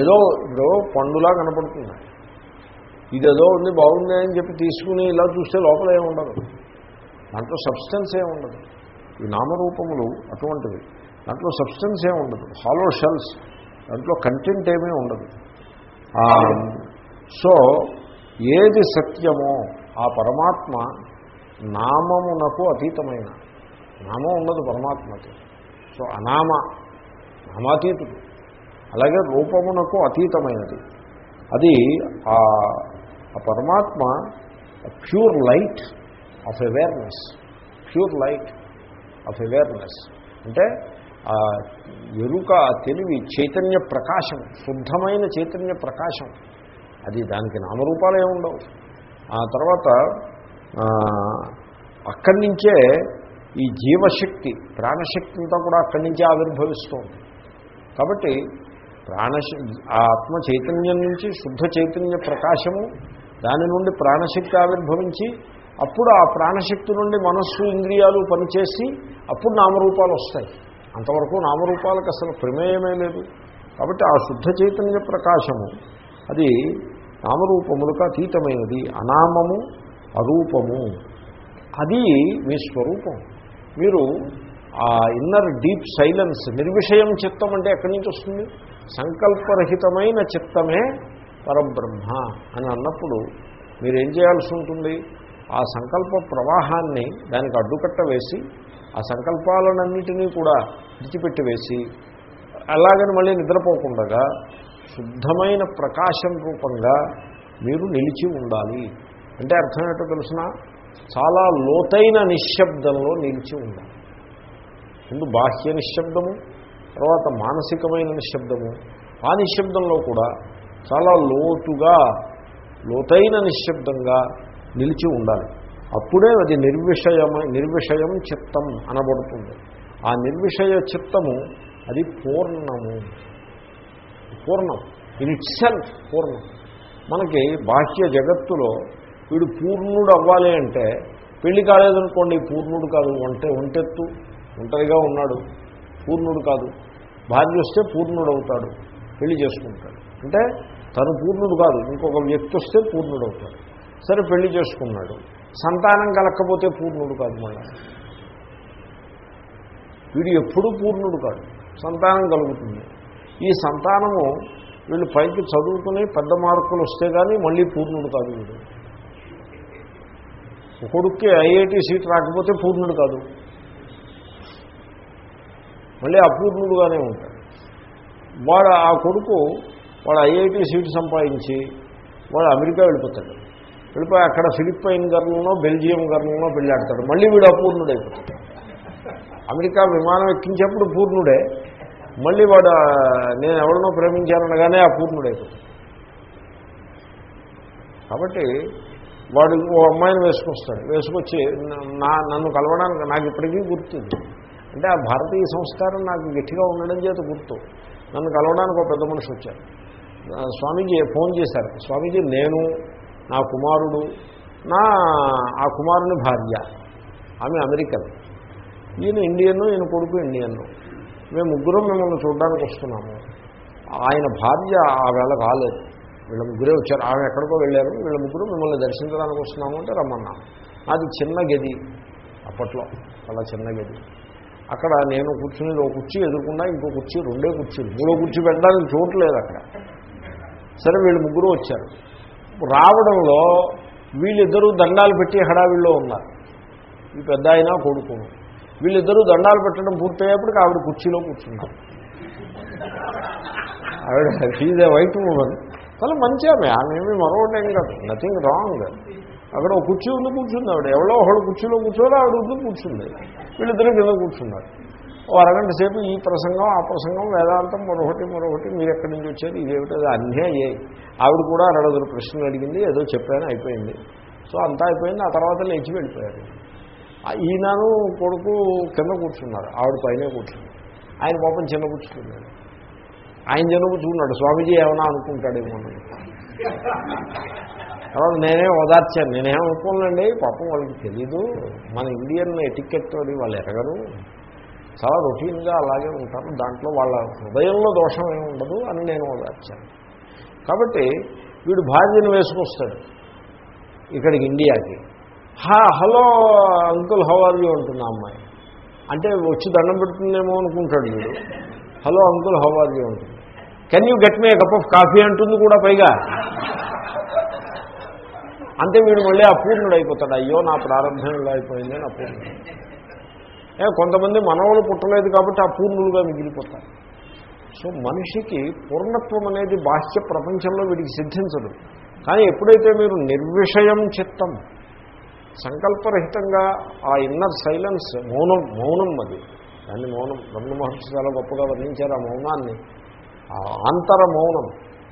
ఏదో ఏదో పండులా కనపడుతుంది. ఇదేదో ఉంది బాగుంది అని చెప్పి తీసుకుని ఇలా చూస్తే లోపలే ఉండదు. దాంట్లో సబ్స్టెన్స్ ఏమి ఉండదు. ఈ నామరూపములు అటువంటివి. దాంట్లో సబ్స్టెన్స్ ఏముండదు ఉండదు. హాలో షెల్స్ దాంట్లో కంటెంట్ ఏమీ ఉండదు. సో ఏది సత్యమో ఆ పరమాత్మ నామమునకు అతీతమైన. నామం ఉండదు పరమాత్మకి. సో అనామ నామాతీతుడు. అలాగే రూపమునకు అతీతమైనది. అది ఆ పరమాత్మ pure light of awareness pure light of awareness అంటే ఆ ఎరుక తెలివి చైతన్య ప్రకాశం శుద్ధమైన చైతన్య ప్రకాశం. అది దానికి నామరూపాలే ఉండవు. ఆ తర్వాత అక్కడి నుంచే ఈ జీవశక్తి ప్రాణశక్తి అంతా కూడా అక్కడి నుంచే ఆవిర్భవిస్తుంది. కాబట్టి ప్రాణశ ఆ ఆత్మ చైతన్యం నుంచి శుద్ధ చైతన్య ప్రకాశము దాని నుండి ప్రాణశక్తి ఆవిర్భవించి అప్పుడు ఆ ప్రాణశక్తి నుండి మనస్సు ఇంద్రియాలు పనిచేసి అప్పుడు నామరూపాలు వస్తాయి. అంతవరకు నామరూపాలకు అసలు ప్రమేయమే లేదు. కాబట్టి ఆ శుద్ధ చైతన్య ప్రకాశము అది నామరూపములకు అతీతమైనది అనామము అరూపము. అది మీ స్వరూపం. మీరు ఆ ఇన్నర్ డీప్ సైలెన్స్ నిర్విషయం చిత్తం అంటే ఎక్కడి నుంచి వస్తుంది? సంకల్పరహితమైన చిత్తమే పరబ్రహ్మ అని అన్నప్పుడు మీరేం చేయాల్సి ఉంటుంది? ఆ సంకల్ప ప్రవాహాన్ని దానికి అడ్డుకట్ట వేసి ఆ సంకల్పాలన్నింటినీ కూడా విడిచిపెట్టి వేసి అలాగని మళ్ళీ నిద్రపోకుండా శుద్ధమైన ప్రకాశం రూపంగా మీరు నిలిచి ఉండాలి. అంటే అర్థం ఏంటో తెలిసిన? చాలా లోతైన నిశ్శబ్దంలో నిలిచి ఉండాలి. ముందు బాహ్య నిశ్శబ్దము తర్వాత మానసికమైన నిశ్శబ్దము. ఆ నిశ్శబ్దంలో కూడా చాలా లోతుగా లోతైన నిశ్శబ్దంగా నిలిచి ఉండాలి. అప్పుడే అది నిర్విషయమ నిర్విషయం చిత్తం అనబడుతుంది. ఆ నిర్విషయ చిత్తము అది పూర్ణము. పూర్ణం. ఇన్ ఇట్ సెల్ఫ్ పూర్ణం. మనకి బాహ్య జగత్తులో వీడు పూర్ణుడు అవ్వాలి అంటే పెళ్ళి కాలేదనుకోండి పూర్ణుడు కాదు. ఒంటె ఒంటెత్తు ఒంటరిగా ఉన్నాడు పూర్ణుడు కాదు. భార్య వస్తే పూర్ణుడు అవుతాడు పెళ్ళి చేసుకుంటాడు. అంటే తను పూర్ణుడు కాదు. ఇంకొక వ్యక్తి వస్తే పూర్ణుడు అవుతాడు. సరే పెళ్ళి చేసుకున్నాడు. సంతానం కలక్కపోతే పూర్ణుడు కాదు మళ్ళీ. వీడు ఎప్పుడూ పూర్ణుడు కాదు సంతానం కలుగుతుంది. ఈ సంతానము వీళ్ళు పైకి చదువుకుని పెద్ద మార్కులు వస్తే కానీ మళ్ళీ పూర్ణుడు కాదు వీడు. కొడుక్కి ఐఐటి సీట్ రాకపోతే పూర్ణుడు కాదు. మళ్ళీ అపూర్ణుడుగానే ఉంటాడు. వాడు ఆ కొడుకు వాడు ఐఐటి సీట్ సంపాదించి వాడు అమెరికా వెళ్ళిపోతాడు. వెళ్ళిపోయి అక్కడ ఫిలిప్పైన్ గర్లంలో బెల్జియం గర్లంలో పెళ్ళాడతాడు. మళ్ళీ వీడు అపూర్ణుడైపోతాడు. అమెరికా విమానం ఎక్కించేప్పుడు పూర్ణుడే. మళ్ళీ వాడు నేను ఎవరినో ప్రేమించాననగానే అపూర్ణుడైపోతాడు. కాబట్టి వాడు ఓ అమ్మాయిని వేసుకొస్తాడు. వేసుకొచ్చి నా నన్ను కలవడానికి నాకు ఇప్పటికీ గుర్తుంది. అంటే ఆ భారతీయ సంస్కారం నాకు గట్టిగా ఉండడం చేత గుర్తు. నన్ను కలవడానికి ఒక పెద్ద మనిషి వచ్చారు స్వామీజీ ఫోన్ చేశారు. స్వామీజీ నేను నా కుమారుడు నా ఆ కుమారుని భార్య. ఆమె అమెరికన్. ఈయన ఇండియన్ ఈయన కొడుకు ఇండియన్. మేము ముగ్గురం మిమ్మల్ని చూడడానికి వస్తున్నాము. ఆయన భార్య ఆ వేళ రాలేదు. వీళ్ళ ముగ్గురే వచ్చారు. ఆమె ఎక్కడికో వెళ్ళారు. వీళ్ళ ముగ్గురు మిమ్మల్ని దర్శించడానికి వస్తున్నాము అంటే రమ్మన్నాం. అది చిన్న గది. అప్పట్లో చాలా చిన్న గది. అక్కడ నేను కూర్చుని ఒక కుర్చీ ఎదుర్కొన్నా ఇంకో కుర్చీ రెండే కుర్చీలు. మూడో కుర్చీ పెట్టడానికి చోటు లేదు అక్కడ. సరే వీళ్ళు ముగ్గురు వచ్చారు. రావడంలో వీళ్ళిద్దరూ దండాలు పెట్టి హడావిల్లో ఉన్నారు. ఈ పెద్ద ఆయన కొడుకును వీళ్ళిద్దరూ దండాలు పెట్టడం పూర్తయ్యేప్పటికి ఆవిడ కుర్చీలో కూర్చున్నారు. ఆవిడ షీజ్ ఏ వైట్ ఉమెన్ చాలా మంచి ఆమె. ఆమె మరొకటేం మరొకటి ఏం కాదు. నథింగ్ రాంగ్ అక్కడ ఒక కుర్చీ ఉంది కూర్చుంది. ఆవిడ ఎవరో ఒకళ్ళు కుర్చీలో కూర్చోరు ఆవిడ ఉంది కూర్చుంది. వీళ్ళిద్దరూ కింద కూర్చున్నారు. ఓ అరగంట సేపు ఈ ప్రసంగం ఆ ప్రసంగం వేదాంతం మరొకటి మరొకటి మీరు ఎక్కడి నుంచి వచ్చారు ఇదేమిటి అది అన్నీ అయ్యాయి ఆవిడ కూడా అరడుగురు ప్రశ్నలు అడిగింది ఏదో చెప్పాను అయిపోయింది. సో అంతా అయిపోయింది ఆ తర్వాత లేచి వెళ్ళిపోయారు. ఈయనను కొడుకు కింద కూర్చున్నారు ఆవిడ పైన కూర్చున్నారు ఆయన పాపం చిన్న కూర్చున్నాడు ఆయన చిన్న కూర్చున్నాడు స్వామీజీ ఏమైనా అనుకుంటాడేమో అని. తర్వాత నేనే ఓదార్చాను నేనేమనుకోనండి పాపం వాళ్ళకి తెలీదు మన ఇండియన్ ఎటికెట్ అది వాళ్ళు ఎరగరు. చాలా రొటీన్గా అలాగే ఉంటారు. దాంట్లో వాళ్ళ హృదయంలో దోషం ఏమి ఉండదు అని నేను వచ్చాను కాబట్టి వీడు భార్యను వేసుకొస్తాడు ఇక్కడికి ఇండియాకి. హా hello uncle how are you? అంటున్నా అమ్మాయి. అంటే వచ్చి దండం పెడుతుందేమో అనుకుంటాడు వీడు. Hello uncle how are you? అంటుంది. Can you get me cup of coffee అంటుంది కూడా పైగా. అంటే వీడు మళ్ళీ అపూర్ణుడు అయిపోతాడు అయ్యో నా ప్రారంభం ఇలా అయిపోయింది అని అపూర్ణుడు. కొంతమంది మనవలు పుట్టలేదు కాబట్టి అపూర్ణులుగా మిగిలిపోతారు. సో మనిషికి పూర్ణత్వం అనేది బాహ్య ప్రపంచంలో వీడికి సిద్ధించదు. కానీ ఎప్పుడైతే మీరు నిర్విషయం చిత్తం సంకల్పరహితంగా ఆ ఇన్నర్ సైలెన్స్ మౌనం మౌనం అది దాన్ని మౌనం బ్రహ్మ మహర్షి చాలా గొప్పగా వర్ణించారు ఆ మౌనాన్ని ఆ ఆంతర మౌనం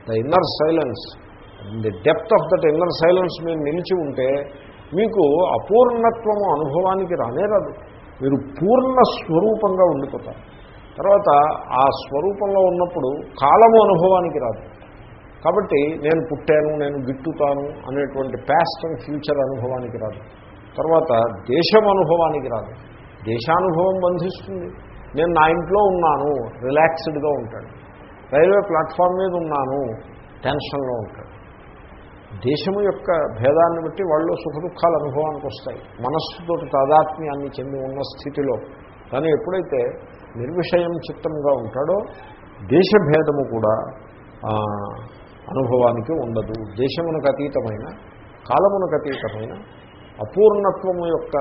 the inner silence the depth of that inner silence మీరు నిలిచి ఉంటే మీకు అపూర్ణత్వము అనుభవానికి రానే రాదు. మీరు పూర్ణ స్వరూపంగా ఉండిపోతారు. తర్వాత ఆ స్వరూపంలో ఉన్నప్పుడు కాలము అనుభవానికి రాదు. కాబట్టి నేను పుట్టాను నేను గిట్టుతాను అనేటువంటి ప్యాస్ట్ అండ్ ఫ్యూచర్ అనుభవానికి రాదు. తర్వాత దేశం అనుభవానికి రాదు. దేశానుభవం బంధిస్తుంది. నేను నా ఇంట్లో ఉన్నాను రిలాక్స్డ్గా ఉంటాడు రైల్వే ప్లాట్ఫామ్ మీద ఉన్నాను టెన్షన్లో ఉంటాడు దేశము యొక్క భేదాన్ని బట్టి వాళ్ళు సుఖ దుఃఖాలు అనుభవానికి వస్తాయి. మనస్సుతో తాదాత్మ్యాన్ని చెంది ఉన్న స్థితిలో కానీ ఎప్పుడైతే నిర్విషయం చిత్తంగా ఉంటాడో దేశభేదము కూడా అనుభవానికి ఉండదు. దేశమునకు అతీతమైన కాలమునకు అతీతమైన అపూర్ణత్వము యొక్క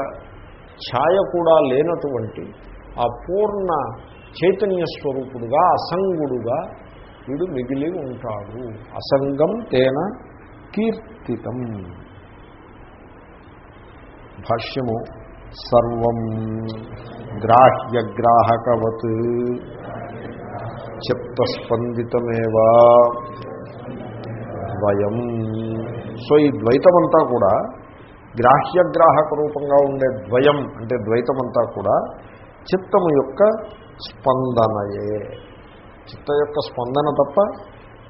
ఛాయ కూడా లేనటువంటి ఆ పూర్ణ చైతన్య స్వరూపుడుగా అసంగుడుగా వీడు మిగిలి ఉంటాడు. అసంగం తేన కీర్తితం భాష్యము సర్వం గ్రాహ్యగ్రాహకవత్ చిత్తస్పందితమేవా ద్వయం. సో ఈ ద్వైతమంతా కూడా గ్రాహ్యగ్రాహక రూపంగా ఉండే ద్వయం అంటే ద్వైతమంతా కూడా చిత్తము యొక్క స్పందనయే. చిత్త యొక్క స్పందన తప్ప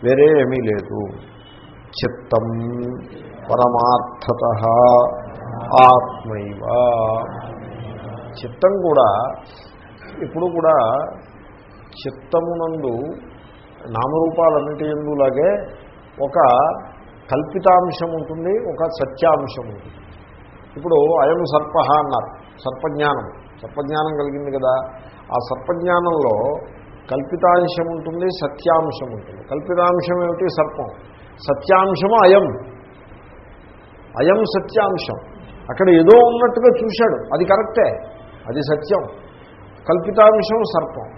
వేరే ఏమీ లేదు. చిత్తం పరమార్థత ఆత్మైవ. చిత్తం కూడా ఇప్పుడు కూడా చిత్తమునందు నామరూపాలన్నిటి ఎందులాగే ఒక కల్పితాంశం ఉంటుంది ఒక సత్యాంశం ఉంటుంది. ఇప్పుడు అయం సర్ప అన్నారు సర్పజ్ఞానం. సర్పజ్ఞానం కలిగింది కదా. ఆ సర్పజ్ఞానంలో కల్పితాంశం ఉంటుంది సత్యాంశం ఉంటుంది. కల్పితాంశం ఏమిటి? సర్పం. సత్యాంశము అయం. అయం సత్యాంశం. అక్కడ ఏదో ఉన్నట్టుగా చూశాడు. అది కరెక్టే. అది సత్యం. కల్పితాంశం సర్పం.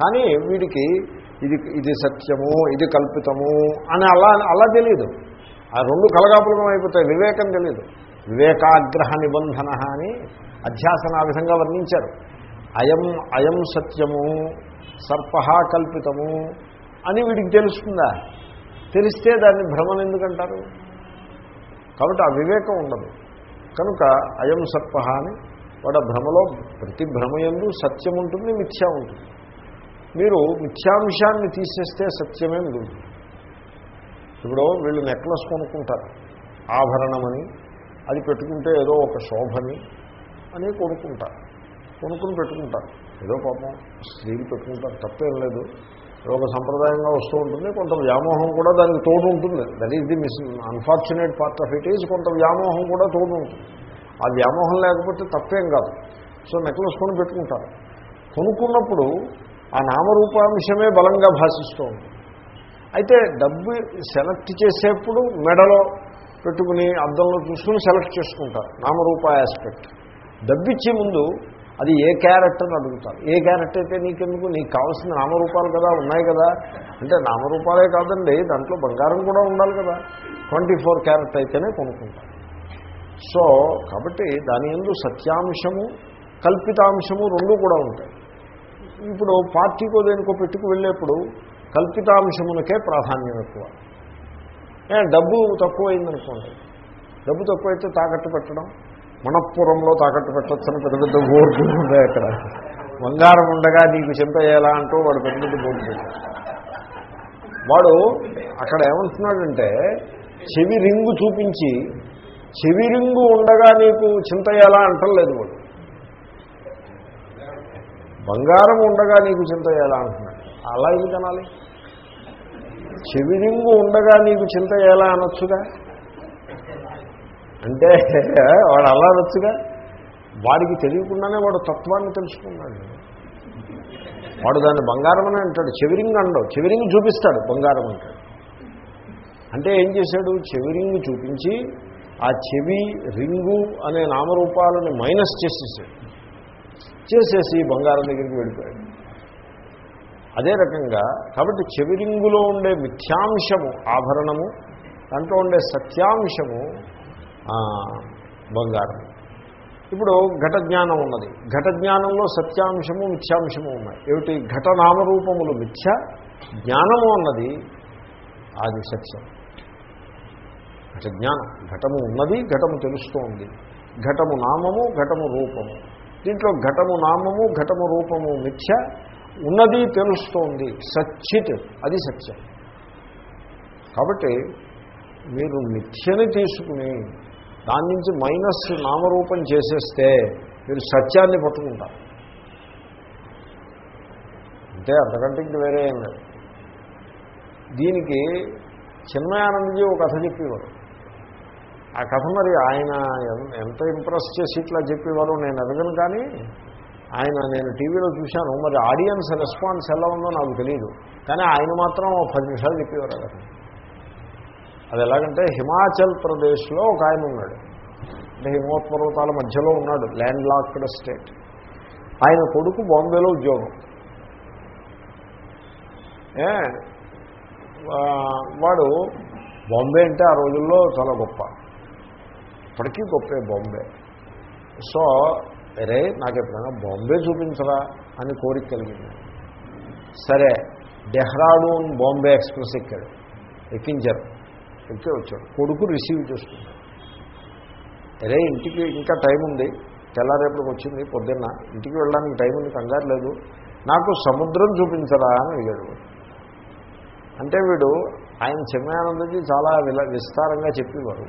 కానీ వీడికి ఇది ఇది సత్యము ఇది కల్పితము అని అలా అలా తెలియదు ఆ రెండు కలగాపులకం అయిపోతాయి. వివేకం తెలియదు వివేకాగ్రహ నిబంధన అని అధ్యాసన ఆ విధంగా వర్ణించారు. అయం అయం సత్యము సర్ప కల్పితము అని వీడికి తెలుస్తుందా? తెలిస్తే దాన్ని భ్రమను ఎందుకంటారు? కాబట్టి ఆ వివేకం ఉండదు. కనుక అయం సర్ప అని వాడు భ్రమలో ప్రతి భ్రమయందు సత్యం ఉంటుంది మిథ్య ఉంటుంది. మీరు మిథ్యాంశాన్ని తీసేస్తే సత్యమే మిగులుతుంది. ఇప్పుడు వీళ్ళు నెక్లెస్ కొనుక్కుంటారు. ఆభరణమని అది పెట్టుకుంటే ఏదో ఒక శోభని అని కొనుక్కుంటారు. కొనుక్కుని పెట్టుకుంటారు. ఏదో పాపం స్త్రీలు పెట్టుకుంటారు తప్పేం లేదు. ఒక సంప్రదాయంగా వస్తూ ఉంటుంది. కొంత వ్యామోహం కూడా దానికి తోడు ఉంటుంది. That is the miss unfortunate part of it is కొంత వ్యామోహం కూడా తోడు ఉంటుంది. ఆ వ్యామోహం లేకపోతే తప్పేం కాదు. సో నెక్లెస్ కొని పెట్టుకుంటారు. కొనుక్కున్నప్పుడు ఆ నామరూపాంశమే బలంగా భాషిస్తూ ఉంటుంది. అయితే డబ్బు సెలెక్ట్ చేసేప్పుడు మెడలో పెట్టుకుని అద్దంలో చూసుకుని సెలెక్ట్ చేసుకుంటారు. నామరూప ఆస్పెక్ట్ డబ్బిచ్చే ముందు అది ఏ క్యారెట్ అని అడుగుతారు? ఏ క్యారెట్ అయితే నీకెందుకు? నీకు కావాల్సిన నామరూపాలు కదా ఉన్నాయి కదా? అంటే నామరూపాలే కాదండి దాంట్లో బంగారం కూడా ఉండాలి కదా. ట్వంటీ ఫోర్ క్యారెట్ అయితేనే కొనుక్కుంటారు సో కాబట్టి దాని ఎందు సత్యాంశము కల్పితాంశము రెండు కూడా ఉంటాయి. ఇప్పుడు పార్టీకో దేనికో పెట్టుకు వెళ్ళేప్పుడు కల్పితాంశమునకే ప్రాధాన్యం ఎక్కువ. డబ్బు డబ్బు తక్కువైందనుకోండి. డబ్బు తక్కువైతే తాకట్టు పెట్టడం మణపురంలో తాకట్టు పెట్టచ్చని పెద్ద పెద్ద బోర్డులు ఉన్నాయి అక్కడ. బంగారం ఉండగా నీకు చింపేయాలా అంటూ వాడు పెద్ద పెద్ద బోర్డు వాడు అక్కడ ఏమంటున్నాడంటే చెవి రింగు చూపించి చెవి రింగు ఉండగా నీకు చింతయ్యాలా అంటలేదు వాడు. బంగారం ఉండగా నీకు చింతయ్యాలా అంటున్నాడు. అలా ఇది కనాలి చెవి రింగు ఉండగా నీకు చింత ఎలా అనొచ్చుగా? అంటే వాడు అలా అనొచ్చుగా వాడికి తెలియకుండానే వాడు తత్వాన్ని తెలుసుకున్నాడు. వాడు దాన్ని బంగారం అని అంటాడు. చెవిరింగ్ అండవు. చెవిరింగ్ చూపిస్తాడు బంగారం అంటాడు. అంటే ఏం చేశాడు? చెవిరింగ్ చూపించి ఆ చెవి రింగు అనే నామరూపాలను మైనస్ చేసేసాడు. చేసేసి బంగారం దగ్గరికి వెళ్ళిపోయాడు. అదే రకంగా కాబట్టి చెవిరింగులో ఉండే మిథ్యాంశము ఆభరణము దాంట్లో ఉండే సత్యాంశము బంగారం. ఇప్పుడు ఘట జ్ఞానం ఉన్నది. ఘట జ్ఞానంలో సత్యాంశము మిథ్యాంశము ఉన్నాయి. ఏమిటి? ఘట నామరూపములు మిథ్య జ్ఞానము అన్నది అది సత్యం. ఘట జ్ఞానం. ఘటము ఉన్నది ఘటము తెలుస్తోంది. ఘటము నామము ఘటము రూపము. దీంట్లో ఘటము నామము ఘటము రూపము మిథ్య ఉన్నది తెలుస్తోంది. సచ్చిత్. అది సత్యం. కాబట్టి మీరు మిథ్యని తీసుకుని దాని నుంచి మైనస్ నామరూపం చేసేస్తే మీరు సత్యాన్ని పట్టుకుంటారు. అంటే అంతకంటే ఇంక వేరే ఏం లేదు. దీనికి చిన్మయానందజీ ఒక కథ చెప్పేవారు. ఆ కథ మరి ఆయన ఎంత ఇంప్రెస్ చేసి ఇట్లా చెప్పేవారు నేను ఎదగను కానీ ఆయన నేను టీవీలో చూశాను. మరి ఆడియన్స్ రెస్పాన్స్ ఎలా ఉందో నాకు తెలియదు కానీ ఆయన మాత్రం పది నిమిషాలు చెప్పేవారు ఆ అది ఎలాగంటే హిమాచల్ ప్రదేశ్లో ఒక ఆయన ఉన్నాడు. అంటే హిమోత్పర్వతాల మధ్యలో ఉన్నాడు ల్యాండ్ లాక్డ్ స్టేట్ ఆయన కొడుకు బాంబేలో ఉద్యోగం. వాడు బాంబే అంటే ఆ రోజుల్లో చాలా గొప్ప. ఇప్పటికీ గొప్పే బాంబే. సో అరే నాకు ఎప్పుడైనా బాంబే చూపించరా అని కోరిక కలిగింది. సరే డెహ్రాడూన్ బాంబే ఎక్స్ప్రెస్ ఎక్కాడు. ఎక్కించారు. వచ్చే వచ్చాడు. కొడుకు రిసీవ్ చేసుకున్నాడు. అరే ఇంటికి ఇంకా టైం ఉంది. తెల్లారేపటికి వచ్చింది పొద్దున్న. ఇంటికి వెళ్ళడానికి టైం ఉంది కంగారు లేదు. నాకు సముద్రం చూపించరా అని అడిగాడు. అంటే వీడు ఆయన చెమ్మానందజీ చాలా విల విస్తారంగా చెప్పేవారు.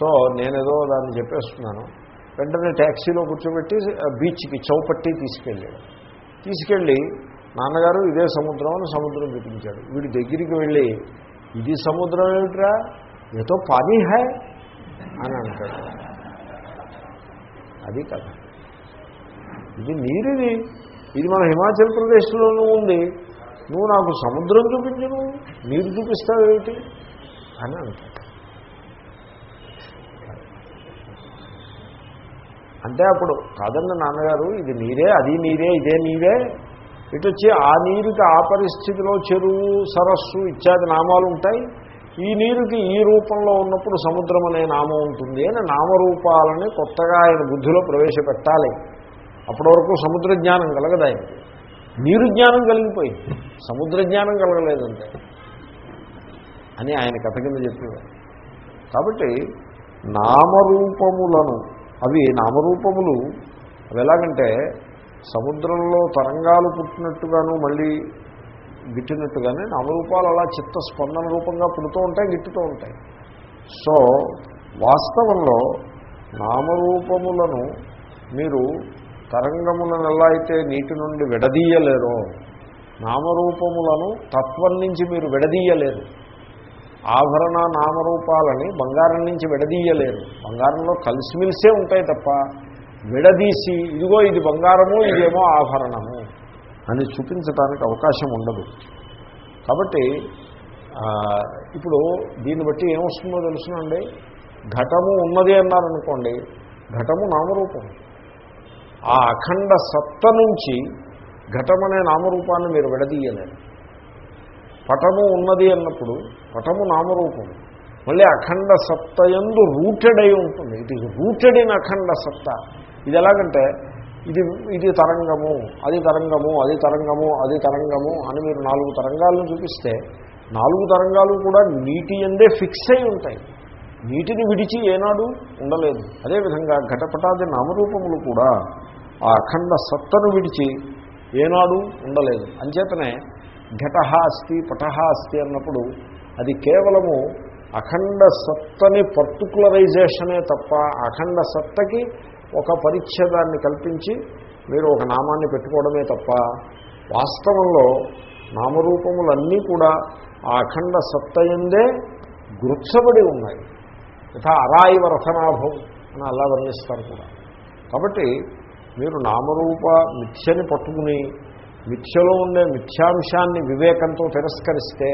సో నేనేదో దాన్ని చెప్పేస్తున్నాను. వెంటనే ట్యాక్సీలో కూర్చోబెట్టి బీచ్కి చౌపట్టి తీసుకెళ్ళాడు. తీసుకెళ్ళి నాన్నగారు ఇదే సముద్రం అని సముద్రం చూపించాడు. వీడి దగ్గరికి వెళ్ళి ఇది సముద్రం ఏమిట్రా? ఏదో పానీ హై అని అంటాడు. అది కదా ఇది నీరుది. ఇది మన హిమాచల్ ప్రదేశ్లోనూ ఉంది. నువ్వు నాకు సముద్రం చూపించు నువ్వు. నీరు చూపిస్తావేమిటి? అని అంటాడు. అంటే అప్పుడు కాదండి నాన్నగారు ఇది నీరే అది నీరే ఇదే నీరే ఇటు వచ్చి ఆ నీరుకి ఆ పరిస్థితిలో చెరువు సరస్సు ఇత్యాది నామాలు ఉంటాయి. ఈ నీరుకి ఈ రూపంలో ఉన్నప్పుడు సముద్రం అనే నామం ఉంటుంది అని నామరూపాలని కొత్తగా ఆయన బుద్ధిలో ప్రవేశపెట్టాలి. అప్పటి వరకు సముద్ర జ్ఞానం కలగదు ఆయనకి? నీరు జ్ఞానం కలిగిపోయింది. సముద్ర జ్ఞానం కలగలేదంటే అని ఆయన కథ కింద చెప్పేవారు. కాబట్టి నామరూపములను అవి నామరూపములు అవి ఎలాగంటే సముద్రంలో తరంగాలు పుట్టినట్టుగాను మళ్ళీ గిట్టినట్టుగానే నామరూపాలు అలా చిత్త స్పందన రూపంగా పుడుతూ ఉంటాయి గిట్టుతూ ఉంటాయి. సో వాస్తవంలో నామరూపములను మీరు తరంగములను ఎలా అయితే నీటి నుండి విడదీయలేరో నామరూపములను తత్వం నుంచి మీరు విడదీయలేరు. ఆభరణ నామరూపాలని బంగారం నుంచి విడదీయలేరు. బంగారంలో కలిసిమెలిసే ఉంటాయి తప్ప విడదీసి ఇదిగో ఇది బంగారము ఇదేమో ఆభరణము అని చూపించడానికి అవకాశం ఉండదు. కాబట్టి ఇప్పుడు దీన్ని బట్టి ఏమొస్తుందో తెలుసునండి? ఘటము ఉన్నది అన్నారనుకోండి ఘటము నామరూపం. ఆ అఖండ సత్త నుంచి ఘటమనే నామరూపాన్ని మీరు విడదీయలేరు. పటము ఉన్నది అన్నప్పుడు పటము నామరూపం. మళ్ళీ అఖండ సత్తయందు రూటెడ్ అయి ఉంటుంది. ఇట్ ఈజ్ రూటెడ్ ఇన్ అఖండ సత్త. ఇది ఎలాగంటే ఇది ఇది తరంగము అది తరంగము అది తరంగము అది తరంగము అని మీరు నాలుగు తరంగాలను చూపిస్తే నాలుగు తరంగాలు కూడా నీటి ఎందే ఫిక్స్ అయి ఉంటాయి. నీటిని విడిచి ఏనాడు ఉండలేదు. అదేవిధంగా ఘటపటాది నామరూపములు కూడా ఆ అఖండ సత్తను విడిచి ఏనాడు ఉండలేదు. అంచేతనే ఘటహ అస్తి పటహ అస్తి అన్నప్పుడు అది కేవలము అఖండ సత్తని పర్టికులరైజేషనే తప్ప అఖండ సత్తకి ఒక పరిచ్ఛేదాన్ని కల్పించి మీరు ఒక నామాన్ని పెట్టుకోవడమే తప్ప వాస్తవంలో నామరూపములన్నీ కూడా ఆ అఖండ సత్తయందే గృత్సబడి ఉన్నాయి. యథా అరాయివ రథనాభం అని అలా వర్ణిస్తారు కూడా. కాబట్టి మీరు నామరూప మిథ్యని పట్టుకుని మిథ్యలో ఉండే మిథ్యాంశాన్ని వివేకంతో తిరస్కరిస్తే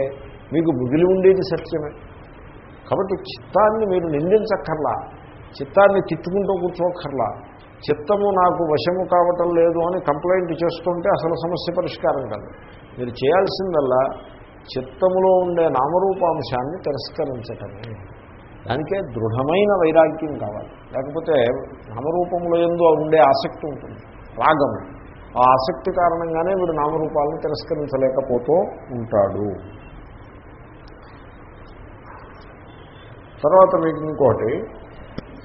మీకు మిగిలి ఉండేది సత్యమే. కాబట్టి చిత్తాన్ని మీరు నిందించక్కర్లా. చిత్తాన్ని తిట్టుకుంటూ కూర్చోక్కర్లా. చిత్తము నాకు వశము కావటం లేదు అని కంప్లైంట్ చేస్తుంటే అసలు సమస్య పరిష్కారం కాదు. మీరు చేయాల్సిందల్లా చిత్తములో ఉండే నామరూపాంశాన్ని తిరస్కరించటమే. దానికే దృఢమైన వైరాగ్యం కావాలి. లేకపోతే నామరూపంలో ఎందు ఉండే ఆసక్తి ఉంటుంది. రాగము ఆ ఆసక్తి కారణంగానే వీడు నామరూపాలను తిరస్కరించలేకపోతూ ఉంటాడు. తర్వాత మీకు ఇంకోటి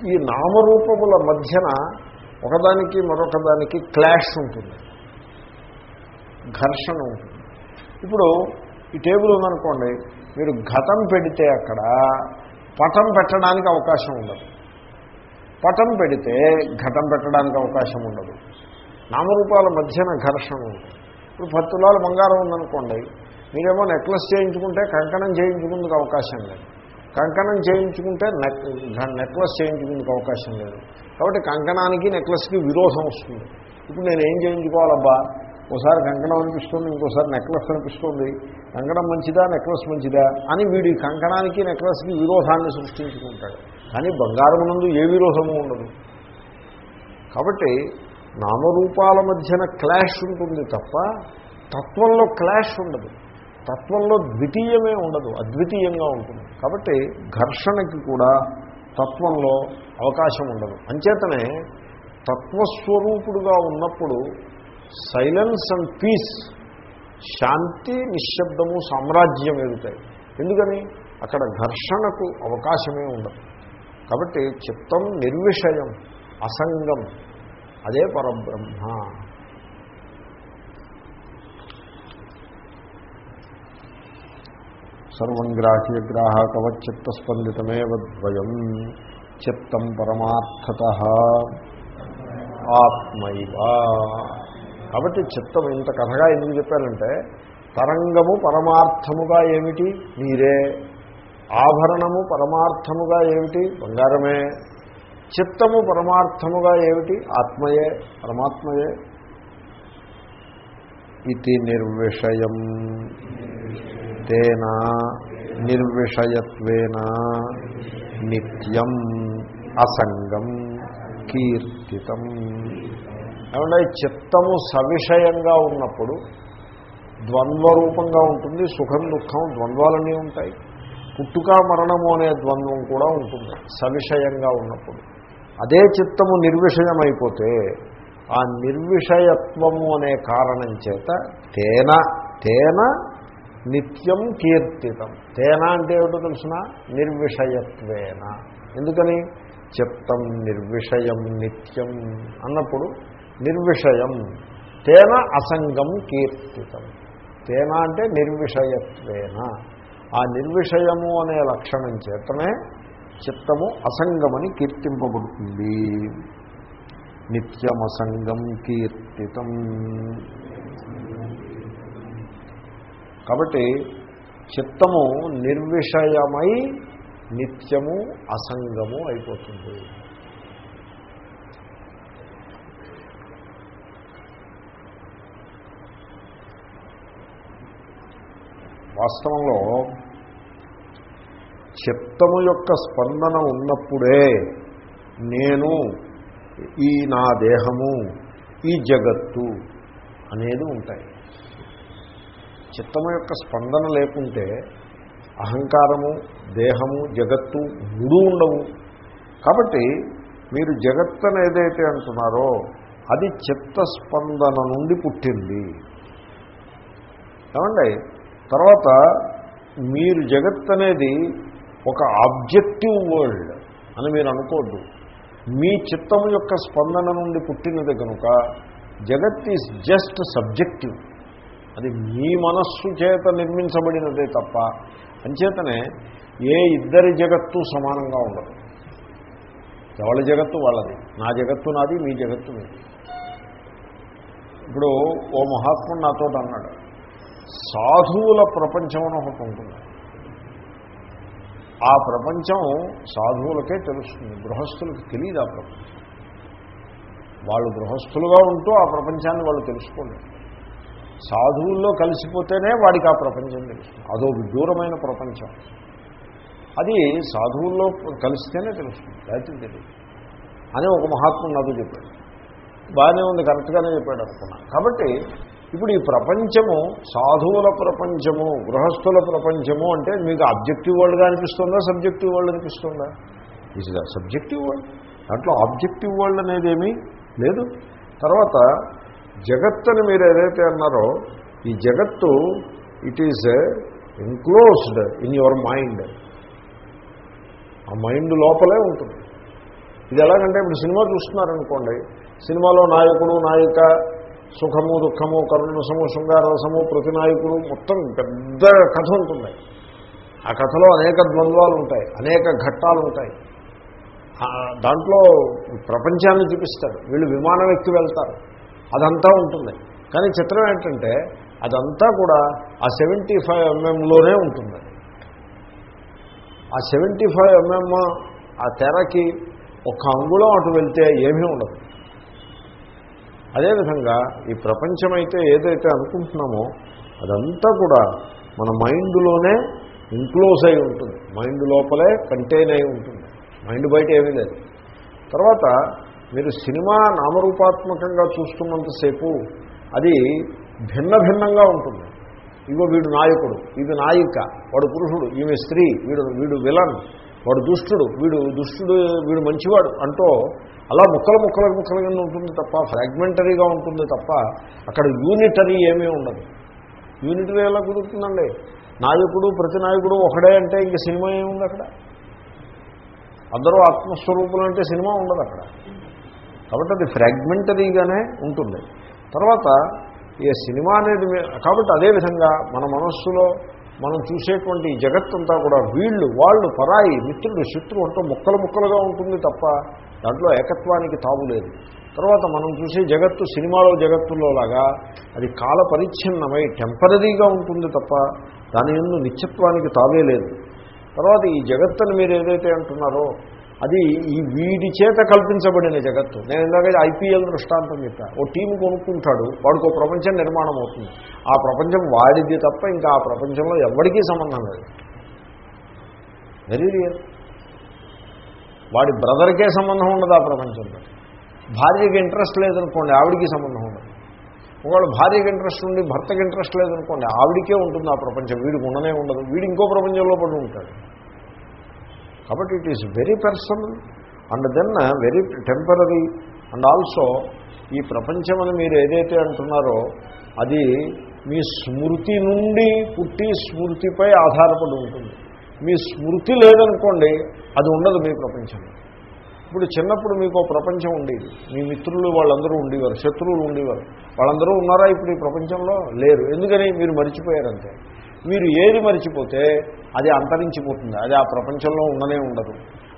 ఈ నామరూపముల మధ్యన ఒకదానికి మరొకదానికి క్లాష్ ఉంటుంది. ఘర్షణ ఉంటుంది. ఇప్పుడు ఈ టేబుల్ ఉందనుకోండి మీరు ఘటం పెడితే అక్కడ పటం పెట్టడానికి అవకాశం ఉండదు. పటం పెడితే ఘటం పెట్టడానికి అవకాశం ఉండదు. నామరూపాల మధ్యన ఘర్షణ ఉంటుంది. ఇప్పుడు పత్తులాలు బంగారం ఉందనుకోండి మీరేమో నెక్లెస్ చేయించుకుంటే కంకణం చేయించుకుందుకు అవకాశం లేదు. కంకణం చేయించుకుంటే నెక్ నెక్లెస్ చేయించుకునే అవకాశం లేదు. కాబట్టి కంకణానికి నెక్లెస్కి విరోధం వస్తుంది. ఇప్పుడు నేను ఏం చేయించుకోవాలబ్బా? ఒకసారి కంకణం అనిపిస్తుంది ఇంకోసారి నెక్లెస్ అనిపిస్తుంది. కంకణం మంచిదా నెక్లెస్ మంచిదా అని వీడి కంకణానికి నెక్లెస్కి విరోధాన్ని సృష్టించుకుంటాడు. కానీ బంగారం నందు ఏ విరోధము ఉండదు. కాబట్టి నామరూపాల మధ్యన క్లాష్ ఉంటుంది తప్ప తత్వంలో క్లాష్ ఉండదు. తత్వంలో ద్వితీయమే ఉండదు అద్వితీయంగా ఉంటుంది. కాబట్టి ఘర్షణకి కూడా తత్వంలో అవకాశం ఉండదు. అంచేతనే తత్వస్వరూపుడుగా ఉన్నప్పుడు సైలెన్స్ అండ్ పీస్ శాంతి నిశ్శబ్దము సామ్రాజ్యం ఎదుగుతాయి. ఎందుకని? అక్కడ ఘర్షణకు అవకాశమే ఉండదు. కాబట్టి చిత్తం నిర్విషయం అసంగం అదే పరబ్రహ్మ. సర్వం గ్రాహ్య గ్రాహకవచ్చిత్తస్పందితమేవ ద్వయం చిత్తం పరమార్థత ఆత్మైవ. కాబట్టి చిత్తం ఇంత కథగా ఎందుకు చెప్పానంటే తరంగము పరమార్థముగా ఏమిటి? నీరే ఆభరణము పరమార్థముగా ఏమిటి? బంగారమే. చిత్తము పరమార్థముగా ఏమిటి? ఆత్మయే పరమాత్మయే. ఇది నిర్విషయం. తేన నిర్విషయత్వేన నిత్యం అసంగం కీర్తితం. ఏమంటే చిత్తము సవిషయంగా ఉన్నప్పుడు ద్వంద్వరూపంగా ఉంటుంది సుఖం దుఃఖం ద్వంద్వాలన్నీ ఉంటాయి. పుట్టుక మరణము అనే ద్వంద్వం కూడా ఉంటుంది సవిషయంగా ఉన్నప్పుడు. అదే చిత్తము నిర్విషయమైపోతే ఆ నిర్విషయత్వము అనే కారణం చేత తేన తేన నిత్యం కీర్తితం. తేన అంటే ఏమిటో తెలుసిన? నిర్విషయత్వేన. ఎందుకని? చిత్తం నిర్విషయం నిత్యం అన్నప్పుడు నిర్విషయం. తేన అసంగం కీర్తితం. తేన అంటే నిర్విషయత్వేన. ఆ నిర్విషయము అనే లక్షణం చేతనే చిత్తము అసంగమని కీర్తింపబడుతుంది. నిత్యమసంగం కీర్తితం. కాబట్టి చిత్తము నిర్విషయమై నిత్యము అసంగము అయిపోతుంది. వాస్తవంలో చిత్తము యొక్క స్పందన ఉన్నప్పుడే నేను ఈ నా దేహము ఈ జగత్తు అనేది ఉంటాయి. చిత్తము యొక్క స్పందన లేకుంటే అహంకారము దేహము జగత్తు మూడు ఉండవు. కాబట్టి మీరు జగత్తు ఏదైతే అంటున్నారో అది చిత్తస్పందన నుండి పుట్టింది. ఏమండి? తర్వాత మీరు జగత్ అనేది ఒక ఆబ్జెక్టివ్ వరల్డ్ అని మీరు అనుకోవద్దు మీ చిత్తం యొక్క స్పందన నుండి పుట్టినది కనుక జగత్ ఈజ్ జస్ట్ సబ్జెక్టివ్. అది మీ మనస్సు చేత నిర్మించబడినదే తప్ప అంచేతనే ఏ ఇద్దరి జగత్తు సమానంగా ఉండదు. ఎవరి జగత్తు వాళ్ళది? నా జగత్తు నాది మీ జగత్తు మీది. ఇప్పుడు ఓ మహాత్ముడు నాతో అన్నాడు సాధువుల ప్రపంచం అని ఒకటి ఉంటుంది. ఆ ప్రపంచం సాధువులకే తెలుస్తుంది గృహస్థులకు తెలియదు ఆ ప్రపంచం. వాళ్ళు గృహస్థులుగా ఉంటూ ఆ ప్రపంచాన్ని వాళ్ళు తెలుసుకోండి సాధువుల్లో కలిసిపోతేనే వాడికి ఆ ప్రపంచం తెలుస్తుంది. అదో విదూరమైన ప్రపంచం. అది సాధువుల్లో కలిస్తేనే తెలుస్తుంది. లేకపోతే తెలియదు. అని ఒక మహాత్ముడు నాతో చెప్పాడు. బాగానే ఉంది కరెక్ట్గానే చెప్పాడు అనుకున్నా. కాబట్టి ఇప్పుడు ఈ ప్రపంచము సాధువుల ప్రపంచము గృహస్థుల ప్రపంచము అంటే మీకు ఆబ్జెక్టివ్ వరల్డ్గా అనిపిస్తుందా సబ్జెక్టివ్ వరల్డ్ అనిపిస్తుందా? ఇది సబ్జెక్టివ్ వరల్డ్ దాంట్లో ఆబ్జెక్టివ్ వరల్డ్ అనేది ఏమీ లేదు. తర్వాత జగత్ అని మీరు ఏదైతే అన్నారో ఈ జగత్తు it is enclosed in your mind ఆ మైండ్ లోపలే ఉంటుంది. ఇది ఎలాగంటే ఇప్పుడు సినిమా చూస్తున్నారనుకోండి సినిమాలో నాయకుడు నాయిక సుఖము దుఃఖము కరుణసము శృంగారసము ప్రతి నాయకుడు మొత్తం పెద్ద కథ ఉంటుంది. ఆ కథలో అనేక ద్వంద్వాలు ఉంటాయి అనేక ఘట్టాలు ఉంటాయి. దాంట్లో ప్రపంచాన్ని చూపిస్తారు. వీళ్ళు విమానం ఎక్కి వెళ్తారు. అదంతా ఉంటుంది. కానీ చిత్రం ఏంటంటే అదంతా కూడా ఆ సెవెంటీ ఫైవ్ ఎంఎంలోనే ఉంటుంది. ఆ సెవెంటీ ఫైవ్ ఎంఎం ఆ తెరకి ఒక అంగుళం అటు వెళ్తే ఏమీ ఉండదు. అదేవిధంగా ఈ ప్రపంచం అయితే ఏదైతే అనుకుంటున్నామో అదంతా కూడా మన మైండ్లోనే ఇంక్లోజ్ అయి ఉంటుంది. మైండ్ లోపలే కంటైన్ అయి ఉంటుంది. మైండ్ బయట ఏమీ లేదు. తర్వాత మీరు సినిమా నామరూపాత్మకంగా చూస్తున్నంతసేపు అది భిన్న భిన్నంగా ఉంటుంది. ఇగో వీడు నాయకుడు ఇది నాయిక వాడు పురుషుడు ఈమె స్త్రీ వీడు వీడు విలన్ వాడు దుష్టుడు వీడు దుష్టుడు వీడు మంచివాడు అంటూ అలా ముక్కలు ముక్కలు ముక్కలు కింద ఉంటుంది తప్ప ఫ్రాగ్మెంటరీగా ఉంటుంది తప్ప అక్కడ యూనిటరీ ఏమీ ఉండదు. యూనిటరీ ఎలా కుదురుతుందండి? నాయకుడు ప్రతి నాయకుడు ఒకడే అంటే ఇంక సినిమా ఏముంది అక్కడ? అందరూ ఆత్మస్వరూపులు అంటే సినిమా ఉండదు అక్కడ. కాబట్టి అది ఫ్రాగ్మెంటరీగానే ఉంటుంది. తర్వాత ఈ సినిమా అనేది కాబట్టి అదేవిధంగా మన మనస్సులో మనం చూసేటువంటి జగత్తంతా కూడా వీళ్ళు వాళ్ళు పరాయి మిత్రుడు శత్రువు అంటూ ముక్కలు ముక్కలుగా ఉంటుంది తప్ప దాంట్లో ఏకత్వానికి తావు లేదు. తర్వాత మనం చూసే జగత్తు సినిమాలో జగత్తులో లాగా అది కాల పరిచ్ఛిన్నమై టెంపరీగా ఉంటుంది తప్ప దాని ఎందు నిత్యత్వానికి తావే లేదు. తర్వాత ఈ జగత్తుని మీరు ఏదైతే అంటున్నారో అది ఈ వీడి చేత కల్పించబడిన జగత్తు. నేను ఇందాక ఐపీఎల్ దృష్టాంతం చెప్పా. ఓ టీం కొనుక్కుంటాడు వాడికి ఓ ప్రపంచం నిర్మాణం అవుతుంది. ఆ ప్రపంచం వాడిది తప్ప ఇంకా ఆ ప్రపంచంలో ఎవరికీ సంబంధం లేదు. వెరీ రియల్ వాడి బ్రదర్కే సంబంధం ఉండదు ఆ ప్రపంచంలో. భార్యకి ఇంట్రెస్ట్ లేదనుకోండి ఆవిడికి సంబంధం ఉండదు. ఒకవేళ భార్యకి ఇంట్రెస్ట్ ఉండి భర్తకి ఇంట్రెస్ట్ లేదనుకోండి ఆవిడికే ఉంటుంది ఆ ప్రపంచం. వీడికి ఉండనే ఉండదు. వీడు ఇంకో ప్రపంచంలో పడి ఉంటాడు. కాబట్టి it is very personal and then very temporary and also ఈ ప్రపంచం అని మీరు ఏదైతే అంటున్నారో అది మీ స్మృతి నుండి పుట్టి స్మృతిపై ఆధారపడి ఉంటుంది. మీ స్మృతి లేదనుకోండి అది ఉండదు మీ ప్రపంచంలో ఇప్పుడు చిన్నప్పుడు మీకు ప్రపంచం ఉండేది. మీ మిత్రులు వాళ్ళందరూ ఉండేవారు శత్రువులు ఉండేవారు. వాళ్ళందరూ ఉన్నారా ఇప్పుడు ఈ ప్రపంచంలో? లేరు. ఎందుకని? మీరు మర్చిపోయారంతే. మీరు ఏది మర్చిపోతే అది అంతరించిపోతుంది. అది ఆ ప్రపంచంలో ఉండనే ఉండదు.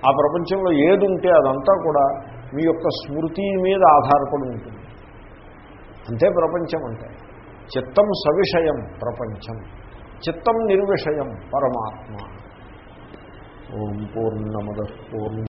ఆ ప్రపంచంలో ఏది ఉంటే అదంతా కూడా మీ యొక్క స్మృతి మీద ఆధారపడి ఉంటుంది. అంతే ప్రపంచం అంటే. చిత్తం సవిషయం ప్రపంచం. చిత్తం నిర్విషయం పరమాత్మ. ఓం పూర్ణమద పూర్ణ